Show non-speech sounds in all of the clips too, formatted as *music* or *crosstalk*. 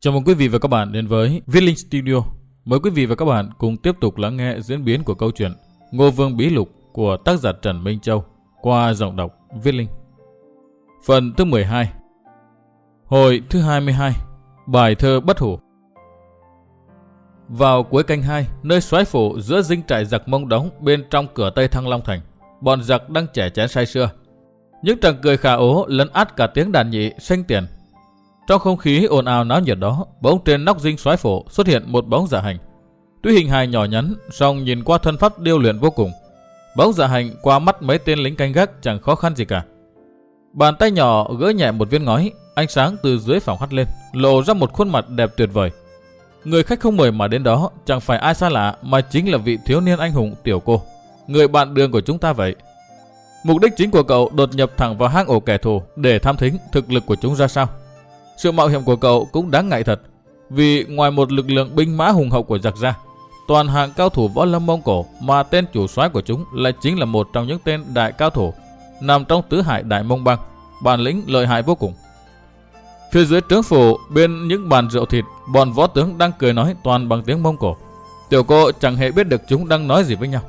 Chào mừng quý vị và các bạn đến với Viết Linh Studio. Mời quý vị và các bạn cùng tiếp tục lắng nghe diễn biến của câu chuyện Ngô Vương Bí Lục của tác giả Trần Minh Châu qua giọng đọc Viết Linh. Phần thứ 12 Hồi thứ 22 Bài thơ bất hủ Vào cuối canh 2, nơi xoáy phủ giữa dinh trại giặc mông đóng bên trong cửa Tây Thăng Long Thành, bọn giặc đang trẻ chén say sưa. Những tràng cười khả ố lấn át cả tiếng đàn nhị xanh tiền trong không khí ồn ào náo nhiệt đó, bỗng trên nóc dinh soái phổ xuất hiện một bóng giả hành. Tuy hình hài nhỏ nhắn, song nhìn qua thân pháp điêu luyện vô cùng. Bóng giả hành qua mắt mấy tên lính canh gác chẳng khó khăn gì cả. Bàn tay nhỏ gỡ nhẹ một viên ngói, ánh sáng từ dưới phòng hắt lên, lộ ra một khuôn mặt đẹp tuyệt vời. Người khách không mời mà đến đó chẳng phải ai xa lạ mà chính là vị thiếu niên anh hùng tiểu cô, người bạn đường của chúng ta vậy. Mục đích chính của cậu đột nhập thẳng vào hang ổ kẻ thù để tham thính thực lực của chúng ra sao. Sự mạo hiểm của cậu cũng đáng ngại thật, vì ngoài một lực lượng binh mã hùng hậu của giặc ra, toàn hạng cao thủ võ lâm Mông Cổ mà tên chủ soái của chúng lại chính là một trong những tên đại cao thủ nằm trong tứ hải đại mông bang, bản lĩnh lợi hại vô cùng. Phía dưới trướng phủ bên những bàn rượu thịt, bọn võ tướng đang cười nói toàn bằng tiếng Mông Cổ. Tiểu cô chẳng hề biết được chúng đang nói gì với nhau.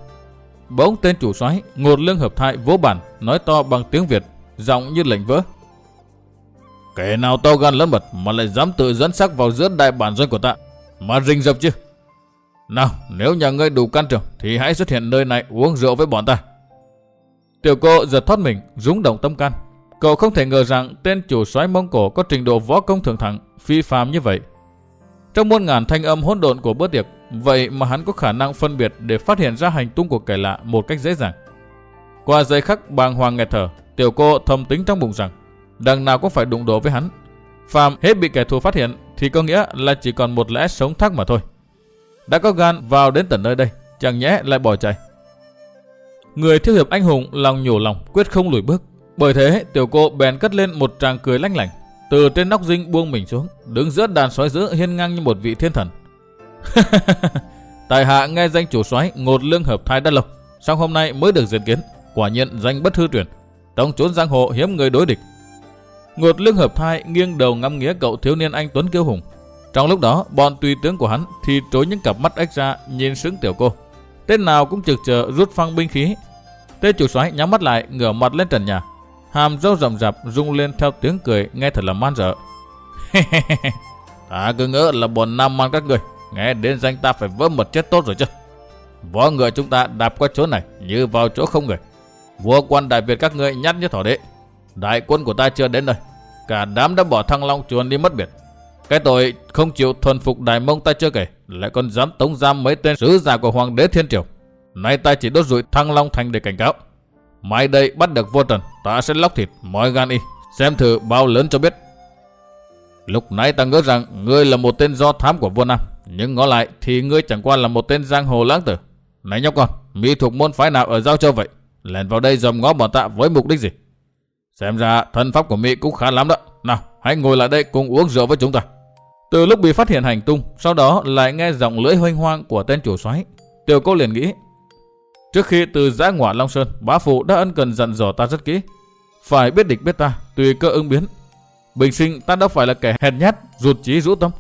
Bỗng tên chủ soái ngột lương hợp thai vỗ bản nói to bằng tiếng Việt, giọng như lệnh vỡ. Kẻ nào to gan lớn mật mà lại dám tự dẫn sắc vào giữa đại bản doanh của ta. Mà rình rập chứ. Nào, nếu nhà ngươi đủ can trường thì hãy xuất hiện nơi này uống rượu với bọn ta. Tiểu cô giật thoát mình, rúng động tâm can. Cậu không thể ngờ rằng tên chủ soái Mông Cổ có trình độ võ công thượng thẳng, phi phàm như vậy. Trong muôn ngàn thanh âm hỗn độn của bữa tiệc, vậy mà hắn có khả năng phân biệt để phát hiện ra hành tung của kẻ lạ một cách dễ dàng. Qua giây khắc bàng hoàng nghẹt thở, tiểu cô thầm tính trong bụng rằng đằng nào cũng phải đụng độ với hắn. Phạm hết bị kẻ thù phát hiện thì có nghĩa là chỉ còn một lẽ sống thắc mà thôi. Đã có gan vào đến tận nơi đây, chẳng nhẽ lại bỏ chạy. Người thiếu hiệp anh hùng lòng nhổ lòng quyết không lùi bước. Bởi thế tiểu cô bèn cất lên một tràng cười lanh lảnh, từ trên nóc dinh buông mình xuống, đứng giữa đàn sói dữ hiên ngang như một vị thiên thần. *laughs* Tài hạ nghe danh chủ soái ngột lương hợp thái đã lâu, sau hôm nay mới được diễn kiến, quả nhiên danh bất hư truyền. Trong chốn giang hồ hiếm người đối địch, Ngột lưng hợp thai nghiêng đầu ngắm nghía cậu thiếu niên anh Tuấn kiêu hùng. Trong lúc đó, bọn tùy tướng của hắn thì trối những cặp mắt ếch ra nhìn sướng tiểu cô. Tên nào cũng trực chờ rút phăng binh khí. Tên chủ soái nhắm mắt lại, ngửa mặt lên trần nhà. Hàm râu rậm rạp rung lên theo tiếng cười nghe thật là man rợ. *laughs* ta cứ ngỡ là bọn nam man các người, nghe đến danh ta phải vỡ mật chết tốt rồi chứ. Võ ngựa chúng ta đạp qua chỗ này như vào chỗ không người. Vua quan đại Việt các ngươi nhát như thỏ đế. Đại quân của ta chưa đến nơi. Cả đám đã bỏ thăng long chuồn đi mất biệt. Cái tội không chịu thuần phục đại mông ta chưa kể. Lại còn dám tống giam mấy tên sứ giả của hoàng đế thiên triều. Nay ta chỉ đốt rụi thăng long thành để cảnh cáo. Mai đây bắt được vô trần. Ta sẽ lóc thịt mọi gan y. Xem thử bao lớn cho biết. Lúc nãy ta ngỡ rằng ngươi là một tên do thám của vua Nam. Nhưng ngó lại thì ngươi chẳng qua là một tên giang hồ lãng tử. Này nhóc con, mỹ thuộc môn phái nào ở Giao Châu vậy? Lèn vào đây dòm ngó bọn ta với mục đích gì? Xem ra thân pháp của Mỹ cũng khá lắm đó. Nào, hãy ngồi lại đây cùng uống rượu với chúng ta. Từ lúc bị phát hiện hành tung, sau đó lại nghe giọng lưỡi hoanh hoang của tên chủ soái, Tiểu cô liền nghĩ, trước khi từ giã ngoại Long Sơn, bá phụ đã ân cần dặn dò ta rất kỹ, phải biết địch biết ta, tùy cơ ứng biến. Bình sinh ta đã phải là kẻ hèn nhát, ruột trí rũ tâm.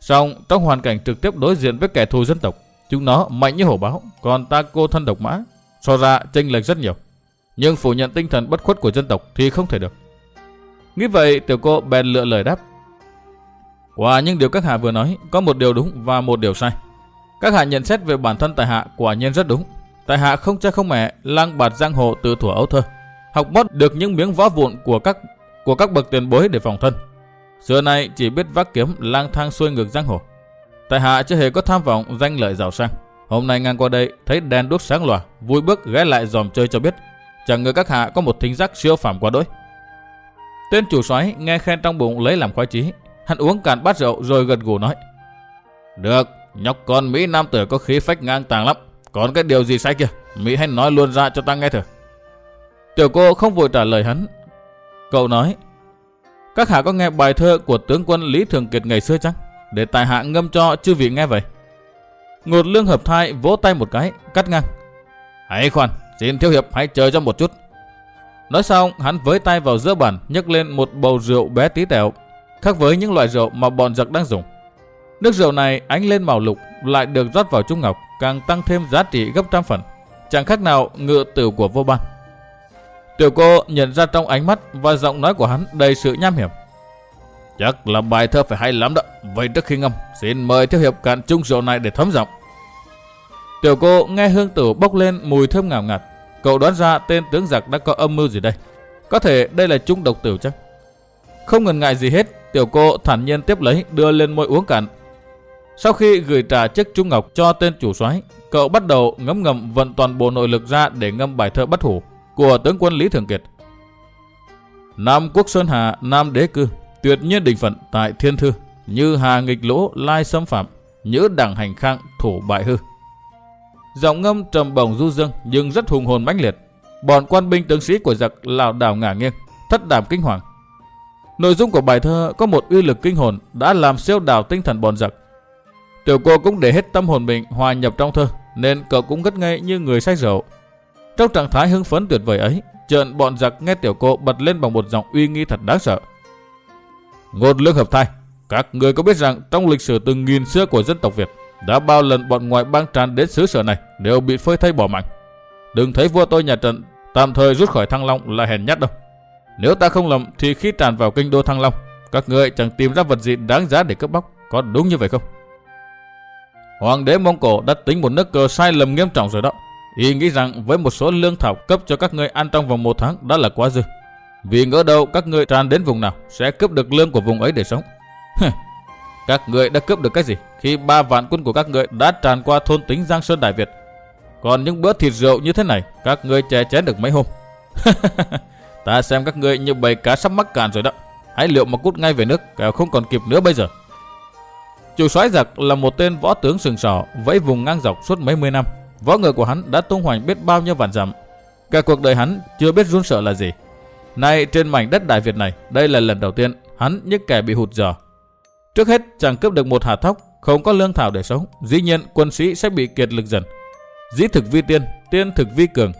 Song trong hoàn cảnh trực tiếp đối diện với kẻ thù dân tộc, chúng nó mạnh như hổ báo, còn ta cô thân độc mã, so ra chênh lệch rất nhiều nhưng phủ nhận tinh thần bất khuất của dân tộc thì không thể được. Nghĩ vậy, tiểu cô bèn lựa lời đáp. Quả những điều các hạ vừa nói, có một điều đúng và một điều sai. Các hạ nhận xét về bản thân tài hạ quả nhiên rất đúng. Tài hạ không cha không mẹ, lang bạt giang hồ từ thuở ấu thơ, học mót được những miếng võ vụn của các của các bậc tiền bối để phòng thân. Xưa nay chỉ biết vác kiếm lang thang xuôi ngược giang hồ. Tài hạ chưa hề có tham vọng danh lợi giàu sang. Hôm nay ngang qua đây thấy đèn đuốc sáng lòa, vui bước ghé lại dòm chơi cho biết chẳng ngờ các hạ có một thính giác siêu phàm quá đỗi. Tên chủ soái nghe khen trong bụng lấy làm khoái chí, hắn uống cạn bát rượu rồi gật gù nói: "Được, nhóc con Mỹ nam tử có khí phách ngang tàng lắm, còn cái điều gì sai kia, Mỹ hãy nói luôn ra cho ta nghe thử." Tiểu cô không vội trả lời hắn. Cậu nói: "Các hạ có nghe bài thơ của tướng quân Lý Thường Kiệt ngày xưa chăng? Để tài hạ ngâm cho chư vị nghe vậy." Ngột lương hợp thai vỗ tay một cái, cắt ngang. Hãy khoan, Xin thiếu hiệp hãy chờ cho một chút. Nói xong, hắn với tay vào giữa bàn, nhấc lên một bầu rượu bé tí tẹo. khác với những loại rượu mà bọn giặc đang dùng. Nước rượu này ánh lên màu lục lại được rót vào trung ngọc, càng tăng thêm giá trị gấp trăm phần, chẳng khác nào ngựa tử của vô ban. Tiểu cô nhận ra trong ánh mắt và giọng nói của hắn đầy sự nham hiểm. Chắc là bài thơ phải hay lắm đó. Vậy trước khi ngâm, xin mời thiếu hiệp cạn chung rượu này để thấm giọng. Tiểu cô nghe hương tử bốc lên mùi thơm ngào ngạt. Cậu đoán ra tên tướng giặc đã có âm mưu gì đây. Có thể đây là chung độc tử chắc. Không ngần ngại gì hết, tiểu cô thản nhiên tiếp lấy đưa lên môi uống cạn. Sau khi gửi trả chiếc trung ngọc cho tên chủ soái, cậu bắt đầu ngấm ngầm vận toàn bộ nội lực ra để ngâm bài thơ bất hủ của tướng quân Lý Thường Kiệt. Nam quốc Sơn Hà, Nam đế cư, tuyệt nhiên định phận tại thiên thư, như hà nghịch lỗ lai xâm phạm, nhữ đẳng hành khang thủ bại hư. Giọng ngâm trầm bổng du dương nhưng rất hùng hồn mãnh liệt. Bọn quan binh tướng sĩ của giặc lảo đảo ngả nghiêng, thất đảm kinh hoàng. Nội dung của bài thơ có một uy lực kinh hồn đã làm siêu đảo tinh thần bọn giặc. Tiểu cô cũng để hết tâm hồn mình hòa nhập trong thơ, nên cậu cũng ngất ngây như người say rượu. Trong trạng thái hưng phấn tuyệt vời ấy, trợn bọn giặc nghe tiểu cô bật lên bằng một giọng uy nghi thật đáng sợ. Ngôn lương hợp thai, các người có biết rằng trong lịch sử từng nghìn xưa của dân tộc Việt, đã bao lần bọn ngoại bang tràn đến xứ sở này đều bị phơi thay bỏ mạng. Đừng thấy vua tôi nhà Trần tạm thời rút khỏi Thăng Long là hèn nhát đâu. Nếu ta không lầm thì khi tràn vào kinh đô Thăng Long, các người chẳng tìm ra vật gì đáng giá để cướp bóc, có đúng như vậy không? Hoàng đế Mông Cổ đã tính một nước cờ sai lầm nghiêm trọng rồi đó. Y nghĩ rằng với một số lương thảo cấp cho các ngươi ăn trong vòng một tháng đã là quá dư. Vì ngỡ đâu các ngươi tràn đến vùng nào sẽ cướp được lương của vùng ấy để sống các người đã cướp được cái gì khi ba vạn quân của các người đã tràn qua thôn tính Giang Sơn Đại Việt. Còn những bữa thịt rượu như thế này các ngươi chè chén được mấy hôm. *laughs* Ta xem các ngươi như bầy cá sắp mắc cạn rồi đó. Hãy liệu mà cút ngay về nước, kẻo không còn kịp nữa bây giờ. Chủ soái giặc là một tên võ tướng sừng sỏ, vẫy vùng ngang dọc suốt mấy mươi năm. Võ ngựa của hắn đã tung hoành biết bao nhiêu vạn dặm. Cả cuộc đời hắn chưa biết run sợ là gì. Nay trên mảnh đất Đại Việt này, đây là lần đầu tiên hắn như kẻ bị hụt giò. Trước hết chẳng cướp được một hạt thóc, không có lương thảo để sống, dĩ nhiên quân sĩ sẽ bị kiệt lực dần. Dĩ thực vi tiên, tiên thực vi cường.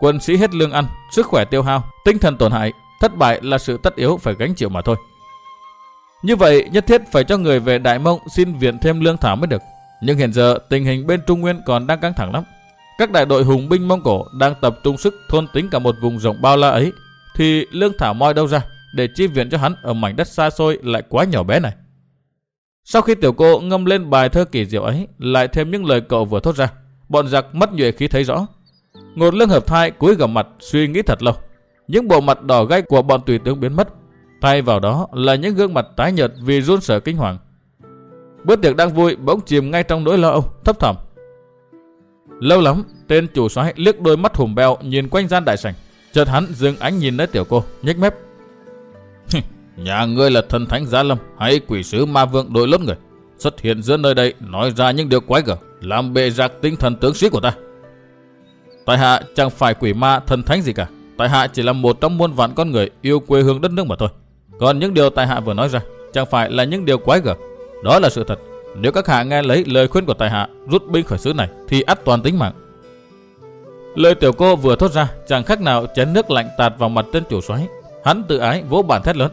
Quân sĩ hết lương ăn, sức khỏe tiêu hao, tinh thần tổn hại, thất bại là sự tất yếu phải gánh chịu mà thôi. Như vậy nhất thiết phải cho người về Đại Mông xin viện thêm lương thảo mới được. Nhưng hiện giờ tình hình bên Trung Nguyên còn đang căng thẳng lắm. Các đại đội hùng binh Mông Cổ đang tập trung sức thôn tính cả một vùng rộng bao la ấy. Thì lương thảo moi đâu ra để chi viện cho hắn ở mảnh đất xa xôi lại quá nhỏ bé này. Sau khi tiểu cô ngâm lên bài thơ kỳ diệu ấy, lại thêm những lời cậu vừa thốt ra, bọn giặc mất nhuệ khí thấy rõ. Ngột lưng hợp thai cúi gầm mặt suy nghĩ thật lâu. Những bộ mặt đỏ gay của bọn tùy tướng biến mất Thay vào đó là những gương mặt tái nhợt vì run sợ kinh hoàng. Bữa tiệc đang vui bỗng chìm ngay trong nỗi lo âu, thấp thỏm. Lâu lắm, tên chủ soái liếc đôi mắt hùm beo nhìn quanh gian đại sảnh. Chợt hắn dừng ánh nhìn nơi tiểu cô, nhếch mép. *laughs* Nhà ngươi là thần thánh gia lâm hay quỷ sứ ma vương đội lớn người. Xuất hiện giữa nơi đây nói ra những điều quái gở, làm bệ rạc tinh thần tướng sĩ của ta. Tại hạ chẳng phải quỷ ma thần thánh gì cả. Tại hạ chỉ là một trong muôn vạn con người yêu quê hương đất nước mà thôi. Còn những điều tại hạ vừa nói ra chẳng phải là những điều quái gở. Đó là sự thật. Nếu các hạ nghe lấy lời khuyên của tại hạ rút binh khỏi xứ này thì ắt toàn tính mạng. Lời tiểu cô vừa thốt ra chẳng khác nào chén nước lạnh tạt vào mặt tên chủ soái. Hắn tự ái vỗ bản thét lớn.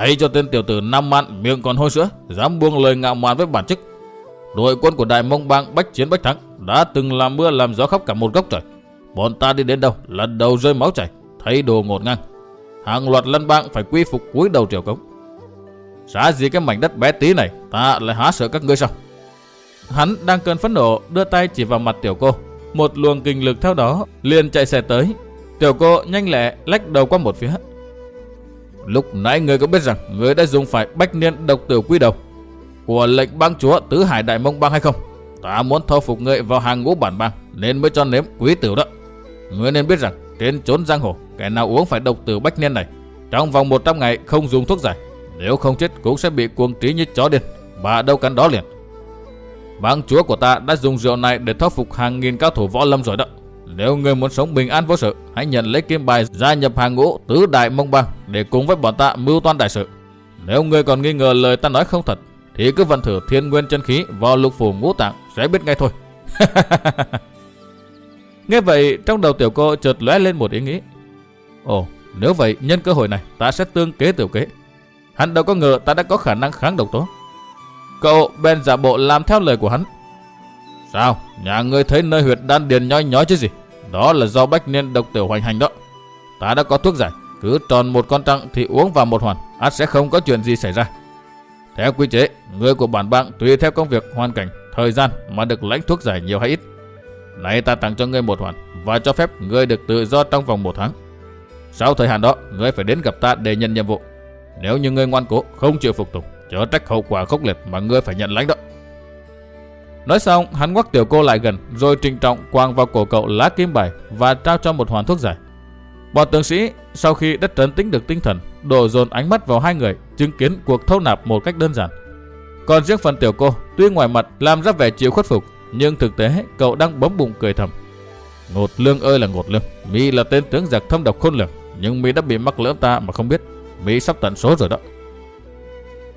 Hãy cho tên tiểu tử năm mạn miệng còn hôi sữa dám buông lời ngạo mạn với bản chức. Đội quân của Đại Mông Bang bách chiến bách thắng đã từng làm mưa làm gió khắp cả một góc trời. Bọn ta đi đến đâu lần đầu rơi máu chảy, thấy đồ ngột ngang hàng loạt lân bang phải quy phục cúi đầu triều cống. Xá gì cái mảnh đất bé tí này, ta lại há sợ các ngươi sao? Hắn đang cơn phấn nộ, đưa tay chỉ vào mặt tiểu cô. Một luồng kinh lực theo đó liền chạy xe tới. Tiểu cô nhanh lẹ lách đầu qua một phía. Lúc nãy ngươi có biết rằng ngươi đã dùng phải bách niên độc tử quy đầu của lệnh bang chúa tứ hải đại mông bang hay không? Ta muốn thâu phục ngươi vào hàng ngũ bản bang nên mới cho nếm quý tử đó. Ngươi nên biết rằng trên chốn giang hồ, Kẻ nào uống phải độc tử bách niên này, Trong vòng 100 ngày không dùng thuốc giải, Nếu không chết cũng sẽ bị cuồng trí như chó điên mà đâu cắn đó liền Bang chúa của ta đã dùng rượu này Để thuyết phục hàng nghìn cao thủ võ lâm rồi đó nếu người muốn sống bình an vô sự Hãy nhận lấy kim bài gia nhập hàng ngũ Tứ đại mông bang Để cùng với bọn ta mưu toan đại sự Nếu người còn nghi ngờ lời ta nói không thật Thì cứ vận thử thiên nguyên chân khí Vào lục phủ ngũ tạng sẽ biết ngay thôi *laughs* Nghe vậy trong đầu tiểu cô chợt lóe lên một ý nghĩ Ồ, nếu vậy nhân cơ hội này ta sẽ tương kế tiểu kế. Hắn đâu có ngờ ta đã có khả năng kháng độc tố. Cậu bèn giả bộ làm theo lời của hắn. Sao? Nhà ngươi thấy nơi huyệt đan điền nhói nhói chứ gì? Đó là do bách niên độc tiểu hoành hành đó. Ta đã có thuốc giải. Cứ tròn một con trăng thì uống vào một hoàn. ắt sẽ không có chuyện gì xảy ra. Theo quy chế, người của bản bang tùy theo công việc, hoàn cảnh, thời gian mà được lãnh thuốc giải nhiều hay ít. nay ta tặng cho ngươi một hoàn và cho phép ngươi được tự do trong vòng một tháng. Sau thời hạn đó, ngươi phải đến gặp ta để nhận nhiệm vụ. Nếu như ngươi ngoan cố, không chịu phục tùng, chớ trách hậu quả khốc liệt mà ngươi phải nhận lãnh đó. Nói xong, hắn ngoắc tiểu cô lại gần, rồi trình trọng quàng vào cổ cậu lá kim bài và trao cho một hoàn thuốc giải. Bọn tướng sĩ sau khi đất trấn tĩnh được tinh thần, đổ dồn ánh mắt vào hai người, chứng kiến cuộc thâu nạp một cách đơn giản. Còn riêng phần tiểu cô, tuy ngoài mặt làm ra vẻ chịu khuất phục, nhưng thực tế cậu đang bấm bụng cười thầm. Ngột lương ơi là ngột lương, mi là tên tướng giặc thâm độc khôn lường, nhưng mi đã bị mắc lỡ ta mà không biết, mi sắp tận số rồi đó.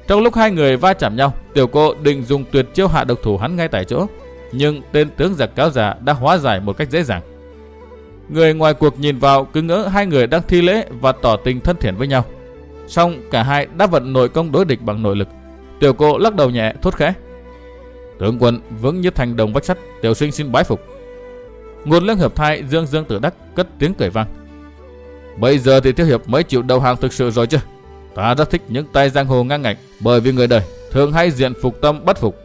Trong lúc hai người va chạm nhau, tiểu cô định dùng tuyệt chiêu hạ độc thủ hắn ngay tại chỗ, nhưng tên tướng giặc cáo già đã hóa giải một cách dễ dàng. Người ngoài cuộc nhìn vào cứ ngỡ hai người đang thi lễ và tỏ tình thân thiện với nhau. Xong cả hai đã vận nội công đối địch bằng nội lực. Tiểu cô lắc đầu nhẹ thốt khẽ. Tướng quân vững như thành đồng vách sắt, tiểu sinh xin bái phục. Nguồn lương hợp thai dương dương tử đắc cất tiếng cười vang. Bây giờ thì thiếu hiệp mới chịu đầu hàng thực sự rồi chứ. Ta rất thích những tay giang hồ ngang ngạnh bởi vì người đời thường hay diện phục tâm bất phục.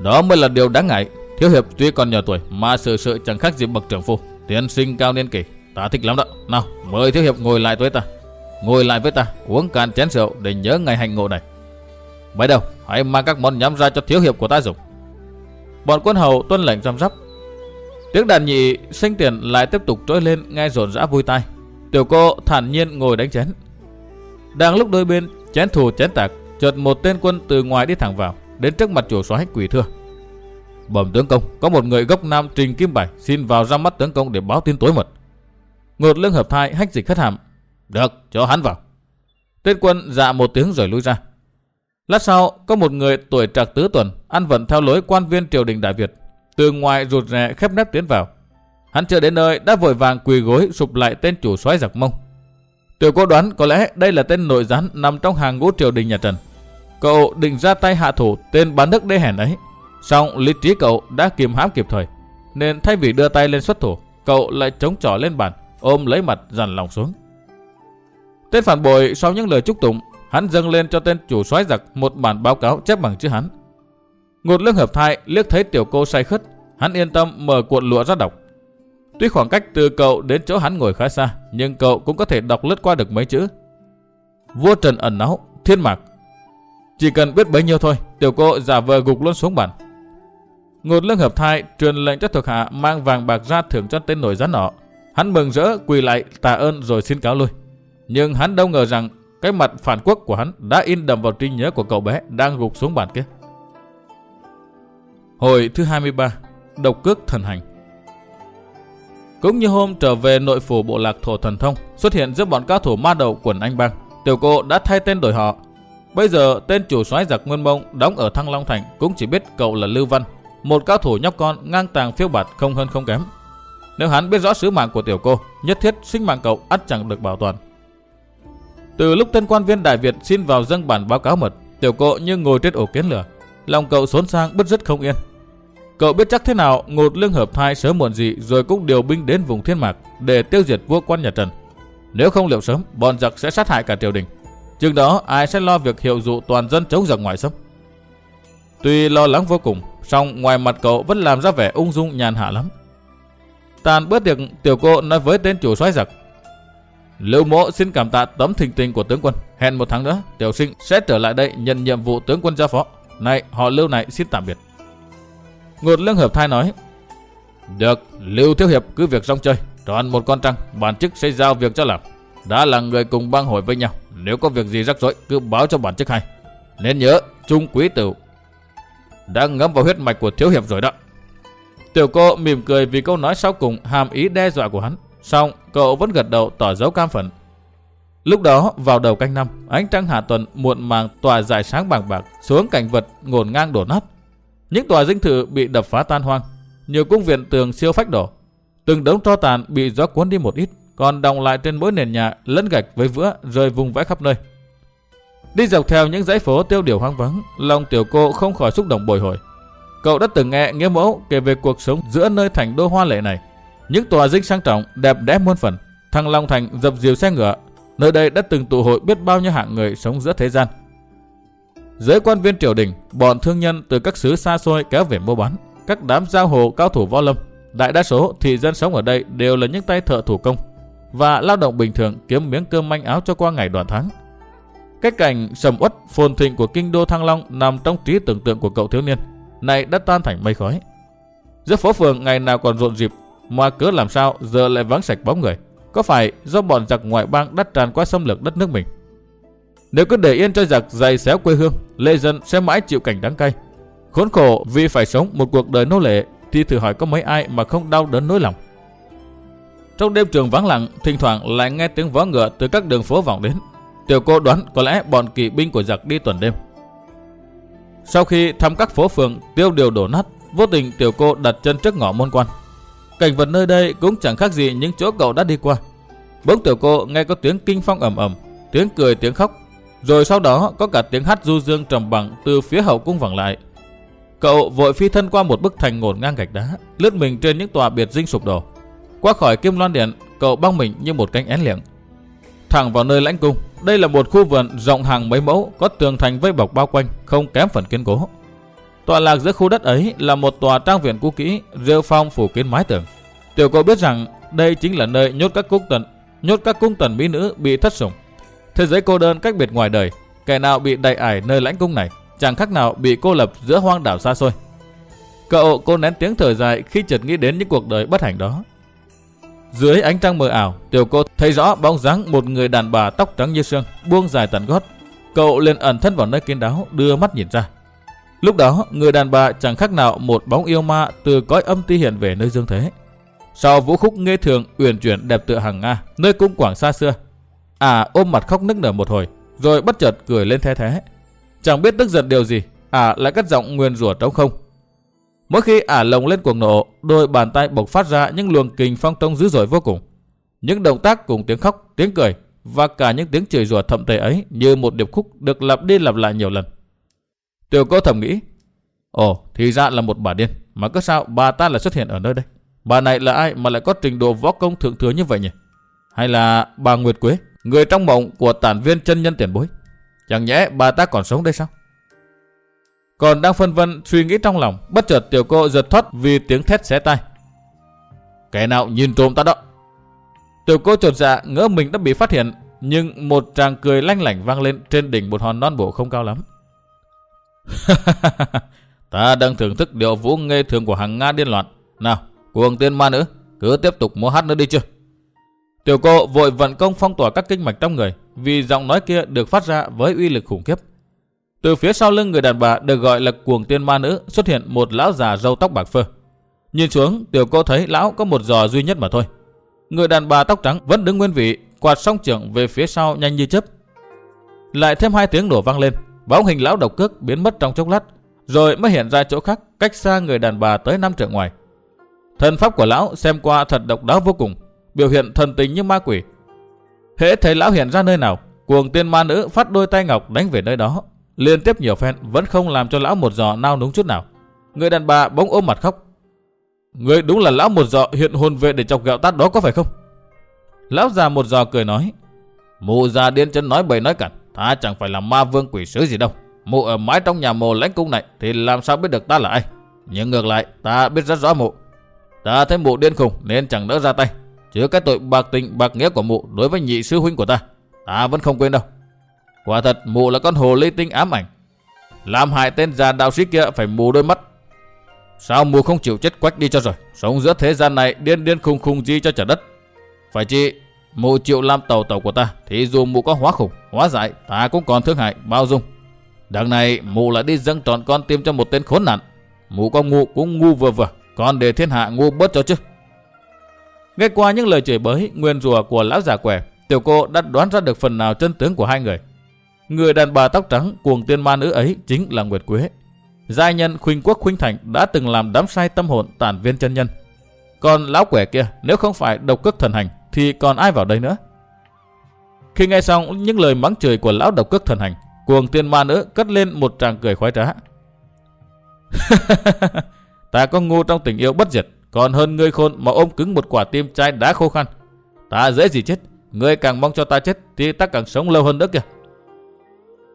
Đó mới là điều đáng ngại. Thiếu hiệp tuy còn nhỏ tuổi mà sự sự chẳng khác gì bậc trưởng phu. Tiên sinh cao niên kỷ, ta thích lắm đó. Nào, mời thiếu hiệp ngồi lại với ta. Ngồi lại với ta, uống cạn chén rượu để nhớ ngày hành ngộ này. Bây đầu hãy mang các món nhắm ra cho thiếu hiệp của ta dùng. Bọn quân hầu tuân lệnh răm rắp. Tiếng đàn nhị sinh tiền lại tiếp tục trỗi lên nghe rộn rã vui tai. Tiểu cô thản nhiên ngồi đánh chén. Đang lúc đôi bên chén thù chén tạc, chợt một tên quân từ ngoài đi thẳng vào, đến trước mặt chủ soái quỷ thưa. Bẩm tướng công, có một người gốc nam Trình Kim Bài xin vào ra mắt tướng công để báo tin tối mật. Ngột lưng hợp thai hách dịch khất hàm. Được, cho hắn vào. Tên quân dạ một tiếng rồi lui ra. Lát sau, có một người tuổi trạc tứ tuần, ăn vận theo lối quan viên triều đình Đại Việt, từ ngoài rụt rè khép nép tiến vào. Hắn chưa đến nơi đã vội vàng quỳ gối sụp lại tên chủ soái giặc mông. Tiểu cô đoán có lẽ đây là tên nội gián nằm trong hàng ngũ triều đình nhà Trần. Cậu định ra tay hạ thủ tên bán nước đê hèn ấy. Xong lý trí cậu đã kiềm hãm kịp thời. Nên thay vì đưa tay lên xuất thủ, cậu lại chống trỏ lên bàn, ôm lấy mặt dằn lòng xuống. Tên phản bội sau những lời chúc tụng hắn dâng lên cho tên chủ soái giặc một bản báo cáo chép bằng chữ hắn. Ngột lương hợp thai liếc thấy tiểu cô say khất, hắn yên tâm mở cuộn lụa ra đọc. Tuy khoảng cách từ cậu đến chỗ hắn ngồi khá xa, nhưng cậu cũng có thể đọc lướt qua được mấy chữ. Vua Trần ẩn náu, thiên mạc. Chỉ cần biết bấy nhiêu thôi, tiểu cô giả vờ gục luôn xuống bàn. Ngột lương hợp thai truyền lệnh cho thuộc hạ mang vàng bạc ra thưởng cho tên nổi rắn nọ. Hắn mừng rỡ quỳ lại tạ ơn rồi xin cáo lui. Nhưng hắn đâu ngờ rằng cái mặt phản quốc của hắn đã in đậm vào trí nhớ của cậu bé đang gục xuống bàn kia. Hồi thứ 23 Độc cước thần hành cũng như hôm trở về nội phủ bộ lạc thổ thần thông xuất hiện giữa bọn cao thủ ma đầu quần anh bang, tiểu cô đã thay tên đổi họ. Bây giờ tên chủ soái giặc Nguyên Mông đóng ở Thăng Long Thành cũng chỉ biết cậu là Lưu Văn, một cao thủ nhóc con ngang tàng phiêu bạt không hơn không kém. Nếu hắn biết rõ sứ mạng của tiểu cô, nhất thiết sinh mạng cậu ắt chẳng được bảo toàn. Từ lúc tên quan viên Đại Việt xin vào dâng bản báo cáo mật, tiểu cô như ngồi trên ổ kiến lửa. Lòng cậu xốn sang bứt rứt không yên. Cậu biết chắc thế nào ngột lương hợp thai sớm muộn gì rồi cũng điều binh đến vùng thiên mạc để tiêu diệt vua quan nhà Trần. Nếu không liệu sớm, bọn giặc sẽ sát hại cả triều đình. Chừng đó ai sẽ lo việc hiệu dụ toàn dân chống giặc ngoài sớm. Tuy lo lắng vô cùng, song ngoài mặt cậu vẫn làm ra vẻ ung dung nhàn hạ lắm. Tàn bữa tiệc, tiểu cô nói với tên chủ soái giặc. Lưu mộ xin cảm tạ tấm thình tình của tướng quân. Hẹn một tháng nữa, tiểu sinh sẽ trở lại đây nhận nhiệm vụ tướng quân gia phó. Này, họ lưu này xin tạm biệt. Ngột lương hợp thai nói. Được, lưu thiếu hiệp cứ việc rong chơi. Tròn một con trăng, bản chức sẽ giao việc cho làm. Đã là người cùng bang hội với nhau. Nếu có việc gì rắc rối, cứ báo cho bản chức hay. Nên nhớ, trung quý tử đã ngấm vào huyết mạch của thiếu hiệp rồi đó. Tiểu cô mỉm cười vì câu nói sau cùng hàm ý đe dọa của hắn. Xong, cậu vẫn gật đầu tỏ dấu cam phận. Lúc đó, vào đầu canh năm, ánh trăng hạ tuần muộn màng tòa dài sáng bàng bạc xuống cảnh vật ngổn ngang đổ nát. Những tòa dinh thự bị đập phá tan hoang, nhiều cung viện tường siêu phách đổ. Từng đống tro tàn bị gió cuốn đi một ít, còn đồng lại trên mỗi nền nhà lẫn gạch với vữa rơi vùng vãi khắp nơi. Đi dọc theo những dãy phố tiêu điều hoang vắng, lòng tiểu cô không khỏi xúc động bồi hồi. Cậu đã từng nghe nghĩa mẫu kể về cuộc sống giữa nơi thành đô hoa lệ này. Những tòa dinh sang trọng, đẹp đẽ muôn phần. Thăng Long Thành dập dìu xe ngựa. Nơi đây đã từng tụ hội biết bao nhiêu hạng người sống giữa thế gian. Giới quan viên triều đình, bọn thương nhân từ các xứ xa xôi kéo về mua bán. Các đám giao hồ cao thủ võ lâm. Đại đa số thị dân sống ở đây đều là những tay thợ thủ công và lao động bình thường kiếm miếng cơm manh áo cho qua ngày đoạn tháng. Cái cảnh sầm uất phồn thịnh của kinh đô Thăng Long nằm trong trí tưởng tượng của cậu thiếu niên, này đã tan thành mây khói. Giữa phố phường ngày nào còn rộn rịp, mà cớ làm sao giờ lại vắng sạch bóng người? Có phải do bọn giặc ngoại bang đắt tràn qua xâm lược đất nước mình? Nếu cứ để yên cho giặc dày xéo quê hương, lê dân sẽ mãi chịu cảnh đắng cay. Khốn khổ vì phải sống một cuộc đời nô lệ, thì thử hỏi có mấy ai mà không đau đớn nỗi lòng. Trong đêm trường vắng lặng, thỉnh thoảng lại nghe tiếng vó ngựa từ các đường phố vọng đến. Tiểu cô đoán có lẽ bọn kỵ binh của giặc đi tuần đêm. Sau khi thăm các phố phường tiêu điều đổ nát, vô tình tiểu cô đặt chân trước ngõ môn quan. Cảnh vật nơi đây cũng chẳng khác gì những chỗ cậu đã đi qua. Bỗng tiểu cô nghe có tiếng kinh phong ầm ầm, tiếng cười tiếng khóc, rồi sau đó có cả tiếng hát du dương trầm bằng từ phía hậu cung vẳng lại. Cậu vội phi thân qua một bức thành ngổn ngang gạch đá, lướt mình trên những tòa biệt dinh sụp đổ. Qua khỏi kim loan điện, cậu băng mình như một cánh én liệng. Thẳng vào nơi lãnh cung, đây là một khu vườn rộng hàng mấy mẫu, có tường thành vây bọc bao quanh, không kém phần kiên cố. Tọa lạc giữa khu đất ấy là một tòa trang viện cũ kỹ, rêu phong phủ kín mái tường. Tiểu cậu biết rằng đây chính là nơi nhốt các cung tần, nhốt các cung tần mỹ nữ bị thất sủng. Thế giới cô đơn cách biệt ngoài đời, kẻ nào bị đầy ải nơi lãnh cung này, chẳng khác nào bị cô lập giữa hoang đảo xa xôi. Cậu cô nén tiếng thở dài khi chợt nghĩ đến những cuộc đời bất hạnh đó. Dưới ánh trăng mờ ảo, tiểu cô thấy rõ bóng dáng một người đàn bà tóc trắng như sương, buông dài tận gót. Cậu liền ẩn thân vào nơi kín đáo, đưa mắt nhìn ra. Lúc đó, người đàn bà chẳng khác nào một bóng yêu ma từ cõi âm ti hiện về nơi dương thế. Sau vũ khúc nghe thường uyển chuyển đẹp tựa hàng Nga, nơi cung quảng xa xưa. À ôm mặt khóc nức nở một hồi, rồi bất chợt cười lên the thế. Chẳng biết tức giận điều gì, à lại cất giọng nguyên rủa trống không. Mỗi khi ả lồng lên cuồng nộ, đôi bàn tay bộc phát ra những luồng kình phong tông dữ dội vô cùng. Những động tác cùng tiếng khóc, tiếng cười và cả những tiếng chửi rủa thậm tệ ấy như một điệp khúc được lặp đi lặp lại nhiều lần. Tiểu cô thầm nghĩ, ồ thì ra là một bà điên, mà cứ sao bà ta lại xuất hiện ở nơi đây? Bà này là ai mà lại có trình độ võ công thượng thừa như vậy nhỉ? Hay là bà Nguyệt Quế, người trong mộng của tản viên chân nhân tiền bối? Chẳng nhẽ bà ta còn sống đây sao? Còn đang phân vân suy nghĩ trong lòng, bất chợt tiểu cô giật thoát vì tiếng thét xé tai. Kẻ nào nhìn trộm ta đó? Tiểu cô chột dạ ngỡ mình đã bị phát hiện, nhưng một tràng cười lanh lảnh vang lên trên đỉnh một hòn non bộ không cao lắm. *laughs* ta đang thưởng thức điệu vũ nghe thường của hàng Nga điên loạn. Nào, cuồng tiên ma nữ, cứ tiếp tục múa hát nữa đi chưa? Tiểu cô vội vận công phong tỏa các kinh mạch trong người, vì giọng nói kia được phát ra với uy lực khủng khiếp. Từ phía sau lưng người đàn bà được gọi là cuồng tiên ma nữ xuất hiện một lão già râu tóc bạc phơ. Nhìn xuống, tiểu cô thấy lão có một giò duy nhất mà thôi. Người đàn bà tóc trắng vẫn đứng nguyên vị, quạt song trưởng về phía sau nhanh như chớp. Lại thêm hai tiếng nổ vang lên, bóng hình lão độc cước biến mất trong chốc lát, rồi mới hiện ra chỗ khác, cách xa người đàn bà tới năm trượng ngoài. Thần pháp của lão xem qua thật độc đáo vô cùng, biểu hiện thần tình như ma quỷ. Hễ thấy lão hiện ra nơi nào, cuồng tiên ma nữ phát đôi tay ngọc đánh về nơi đó, liên tiếp nhiều phen vẫn không làm cho lão một giò nao núng chút nào. Người đàn bà bỗng ôm mặt khóc. Người đúng là lão một giò hiện hồn về để chọc gạo tát đó có phải không? Lão già một giò cười nói. Mụ già điên chân nói bậy nói cặn Ta chẳng phải là ma vương quỷ sứ gì đâu. Mụ ở mái trong nhà mồ lãnh cung này thì làm sao biết được ta là ai. Nhưng ngược lại ta biết rất rõ mụ. Ta thấy mụ điên khùng nên chẳng đỡ ra tay. Chứa cái tội bạc tình bạc nghĩa của mụ đối với nhị sư huynh của ta. Ta vẫn không quên đâu. Quả thật mụ là con hồ ly tinh ám ảnh. Làm hại tên già đạo sĩ kia phải mù đôi mắt. Sao mụ không chịu chết quách đi cho rồi. Sống giữa thế gian này điên điên khùng khùng gì cho trả đất. Phải chi mụ chịu làm tàu tàu của ta. Thì dù mụ có hóa khủng, hóa dại, ta cũng còn thương hại, bao dung. Đằng này mụ lại đi dâng trọn con tim cho một tên khốn nạn. Mụ có ngu cũng ngu vừa vừa. Còn để thiên hạ ngu bớt cho chứ. Nghe qua những lời chửi bới, nguyên rùa của lão già quẻ, tiểu cô đã đoán ra được phần nào chân tướng của hai người. Người đàn bà tóc trắng cuồng tiên ma nữ ấy chính là Nguyệt Quế. Giai nhân Khuynh Quốc Khuynh Thành đã từng làm đám say tâm hồn tản viên chân nhân. Còn lão quẻ kia nếu không phải độc cước thần hành thì còn ai vào đây nữa? Khi nghe xong những lời mắng chửi của lão độc cước thần hành, cuồng tiên ma nữ cất lên một tràng cười khoái trá. *laughs* ta có ngu trong tình yêu bất diệt, còn hơn ngươi khôn mà ôm cứng một quả tim chai đá khô khăn. Ta dễ gì chết, ngươi càng mong cho ta chết thì ta càng sống lâu hơn nữa kìa.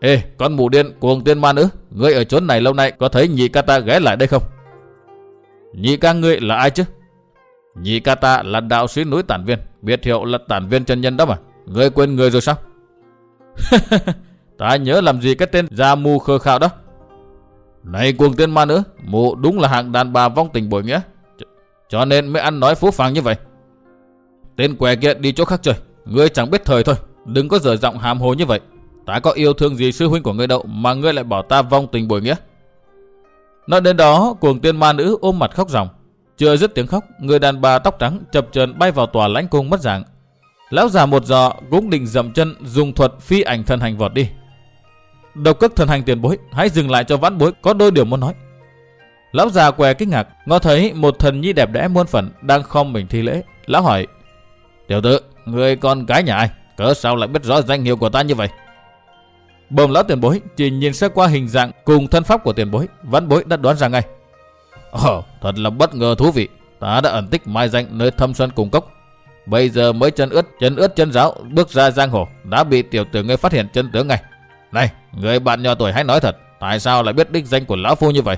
Ê, con mù điên cuồng tiên ma nữ, ngươi ở chốn này lâu nay có thấy nhị ca ta ghé lại đây không? Nhị ca ngươi là ai chứ? Nhị ca ta là đạo sĩ núi tản viên, biệt hiệu là tản viên chân nhân đó mà. Ngươi quên người rồi sao? *laughs* ta nhớ làm gì cái tên già mù khờ khạo đó. Này cuồng tiên ma nữ, mụ đúng là hạng đàn bà vong tình bội nghĩa. Cho nên mới ăn nói phú phàng như vậy. Tên què kia đi chỗ khác chơi, ngươi chẳng biết thời thôi. Đừng có dở giọng hàm hồ như vậy. Ta có yêu thương gì sư huynh của ngươi đâu mà ngươi lại bảo ta vong tình bồi nghĩa. Nói đến đó, cuồng tiên ma nữ ôm mặt khóc ròng. Chưa dứt tiếng khóc, người đàn bà tóc trắng chập chờn bay vào tòa lãnh cung mất dạng. Lão già một giò cũng định dậm chân dùng thuật phi ảnh thần hành vọt đi. Độc cước thần hành tiền bối, hãy dừng lại cho vãn bối có đôi điều muốn nói. Lão già què kinh ngạc, ngó thấy một thần nhi đẹp đẽ muôn phần đang khom mình thi lễ. Lão hỏi, tiểu tử, người con cái nhà ai? Cớ sao lại biết rõ danh hiệu của ta như vậy? Bồng lão tiền bối chỉ nhìn sơ qua hình dạng cùng thân pháp của tiền bối, văn bối đã đoán ra ngay. Ồ, thật là bất ngờ thú vị. Ta đã ẩn tích mai danh nơi thâm xuân cùng cốc. Bây giờ mới chân ướt, chân ướt chân ráo bước ra giang hồ, đã bị tiểu tử ngươi phát hiện chân tướng ngay. Này, người bạn nhỏ tuổi hãy nói thật, tại sao lại biết đích danh của lão phu như vậy?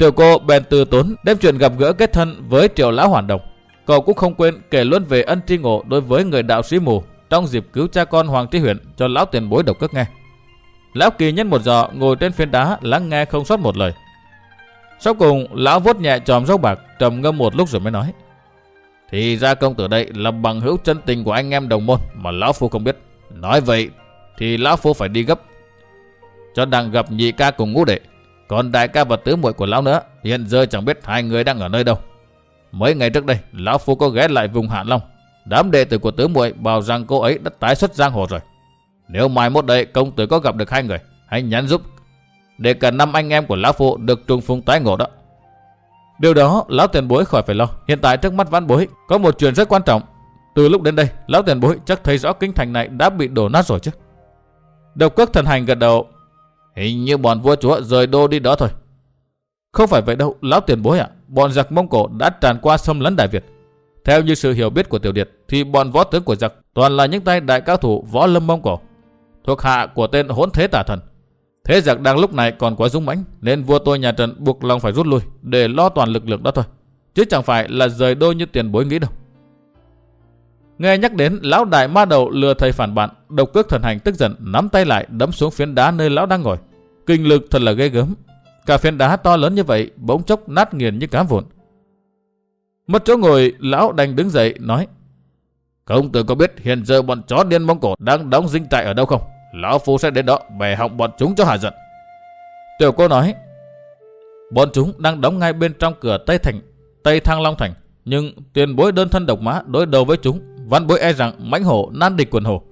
Tiểu cô bèn từ tốn đem chuyện gặp gỡ kết thân với triệu lão hoàn đồng. Cậu cũng không quên kể luôn về ân tri ngộ đối với người đạo sĩ mù trong dịp cứu cha con Hoàng Trí Huyện cho lão tiền bối độc cất nghe. Lão kỳ nhân một giò ngồi trên phiến đá lắng nghe không sót một lời. Sau cùng, lão vuốt nhẹ tròm râu bạc, trầm ngâm một lúc rồi mới nói. Thì ra công tử đây là bằng hữu chân tình của anh em đồng môn mà lão phu không biết. Nói vậy thì lão phu phải đi gấp. Cho đang gặp nhị ca cùng ngũ đệ. Còn đại ca và tứ muội của lão nữa, hiện giờ chẳng biết hai người đang ở nơi đâu. Mấy ngày trước đây, lão phu có ghé lại vùng Hạ Long. Đám đệ tử của tứ muội bảo rằng cô ấy đã tái xuất giang hồ rồi. Nếu mai mốt đây công tử có gặp được hai người, hãy nhắn giúp để cả năm anh em của lão phụ được trùng phùng tái ngộ đó. Điều đó lão tiền bối khỏi phải lo. Hiện tại trước mắt văn bối có một chuyện rất quan trọng. Từ lúc đến đây, lão tiền bối chắc thấy rõ kinh thành này đã bị đổ nát rồi chứ. Độc cước thần hành gật đầu. Hình như bọn vua chúa rời đô đi đó thôi. Không phải vậy đâu, lão tiền bối ạ. Bọn giặc Mông Cổ đã tràn qua xâm lấn Đại Việt. Theo như sự hiểu biết của Tiểu Điệt, thì bọn võ tướng của giặc toàn là những tay đại cao thủ võ lâm Mông Cổ. Thuộc hạ của tên hỗn thế tả thần. Thế giặc đang lúc này còn quá dũng mãnh nên vua tôi nhà Trần buộc lòng phải rút lui để lo toàn lực lượng đó thôi. Chứ chẳng phải là rời đô như tiền bối nghĩ đâu. Nghe nhắc đến lão đại ma đầu lừa thầy phản bạn, độc cước thần hành tức giận nắm tay lại đấm xuống phiến đá nơi lão đang ngồi. Kinh lực thật là ghê gớm. Cả phiến đá to lớn như vậy bỗng chốc nát nghiền như cá vụn. Mất chỗ ngồi, lão đành đứng dậy nói Công tử có biết hiện giờ bọn chó điên Mông Cổ đang đóng dinh trại ở đâu không? Lão Phu sẽ đến đó bè họng bọn chúng cho hạ giận. Tiểu cô nói, bọn chúng đang đóng ngay bên trong cửa Tây Thành, Tây Thăng Long Thành. Nhưng tiền bối đơn thân độc mã đối đầu với chúng, văn bối e rằng mãnh hổ nan địch quần hổ.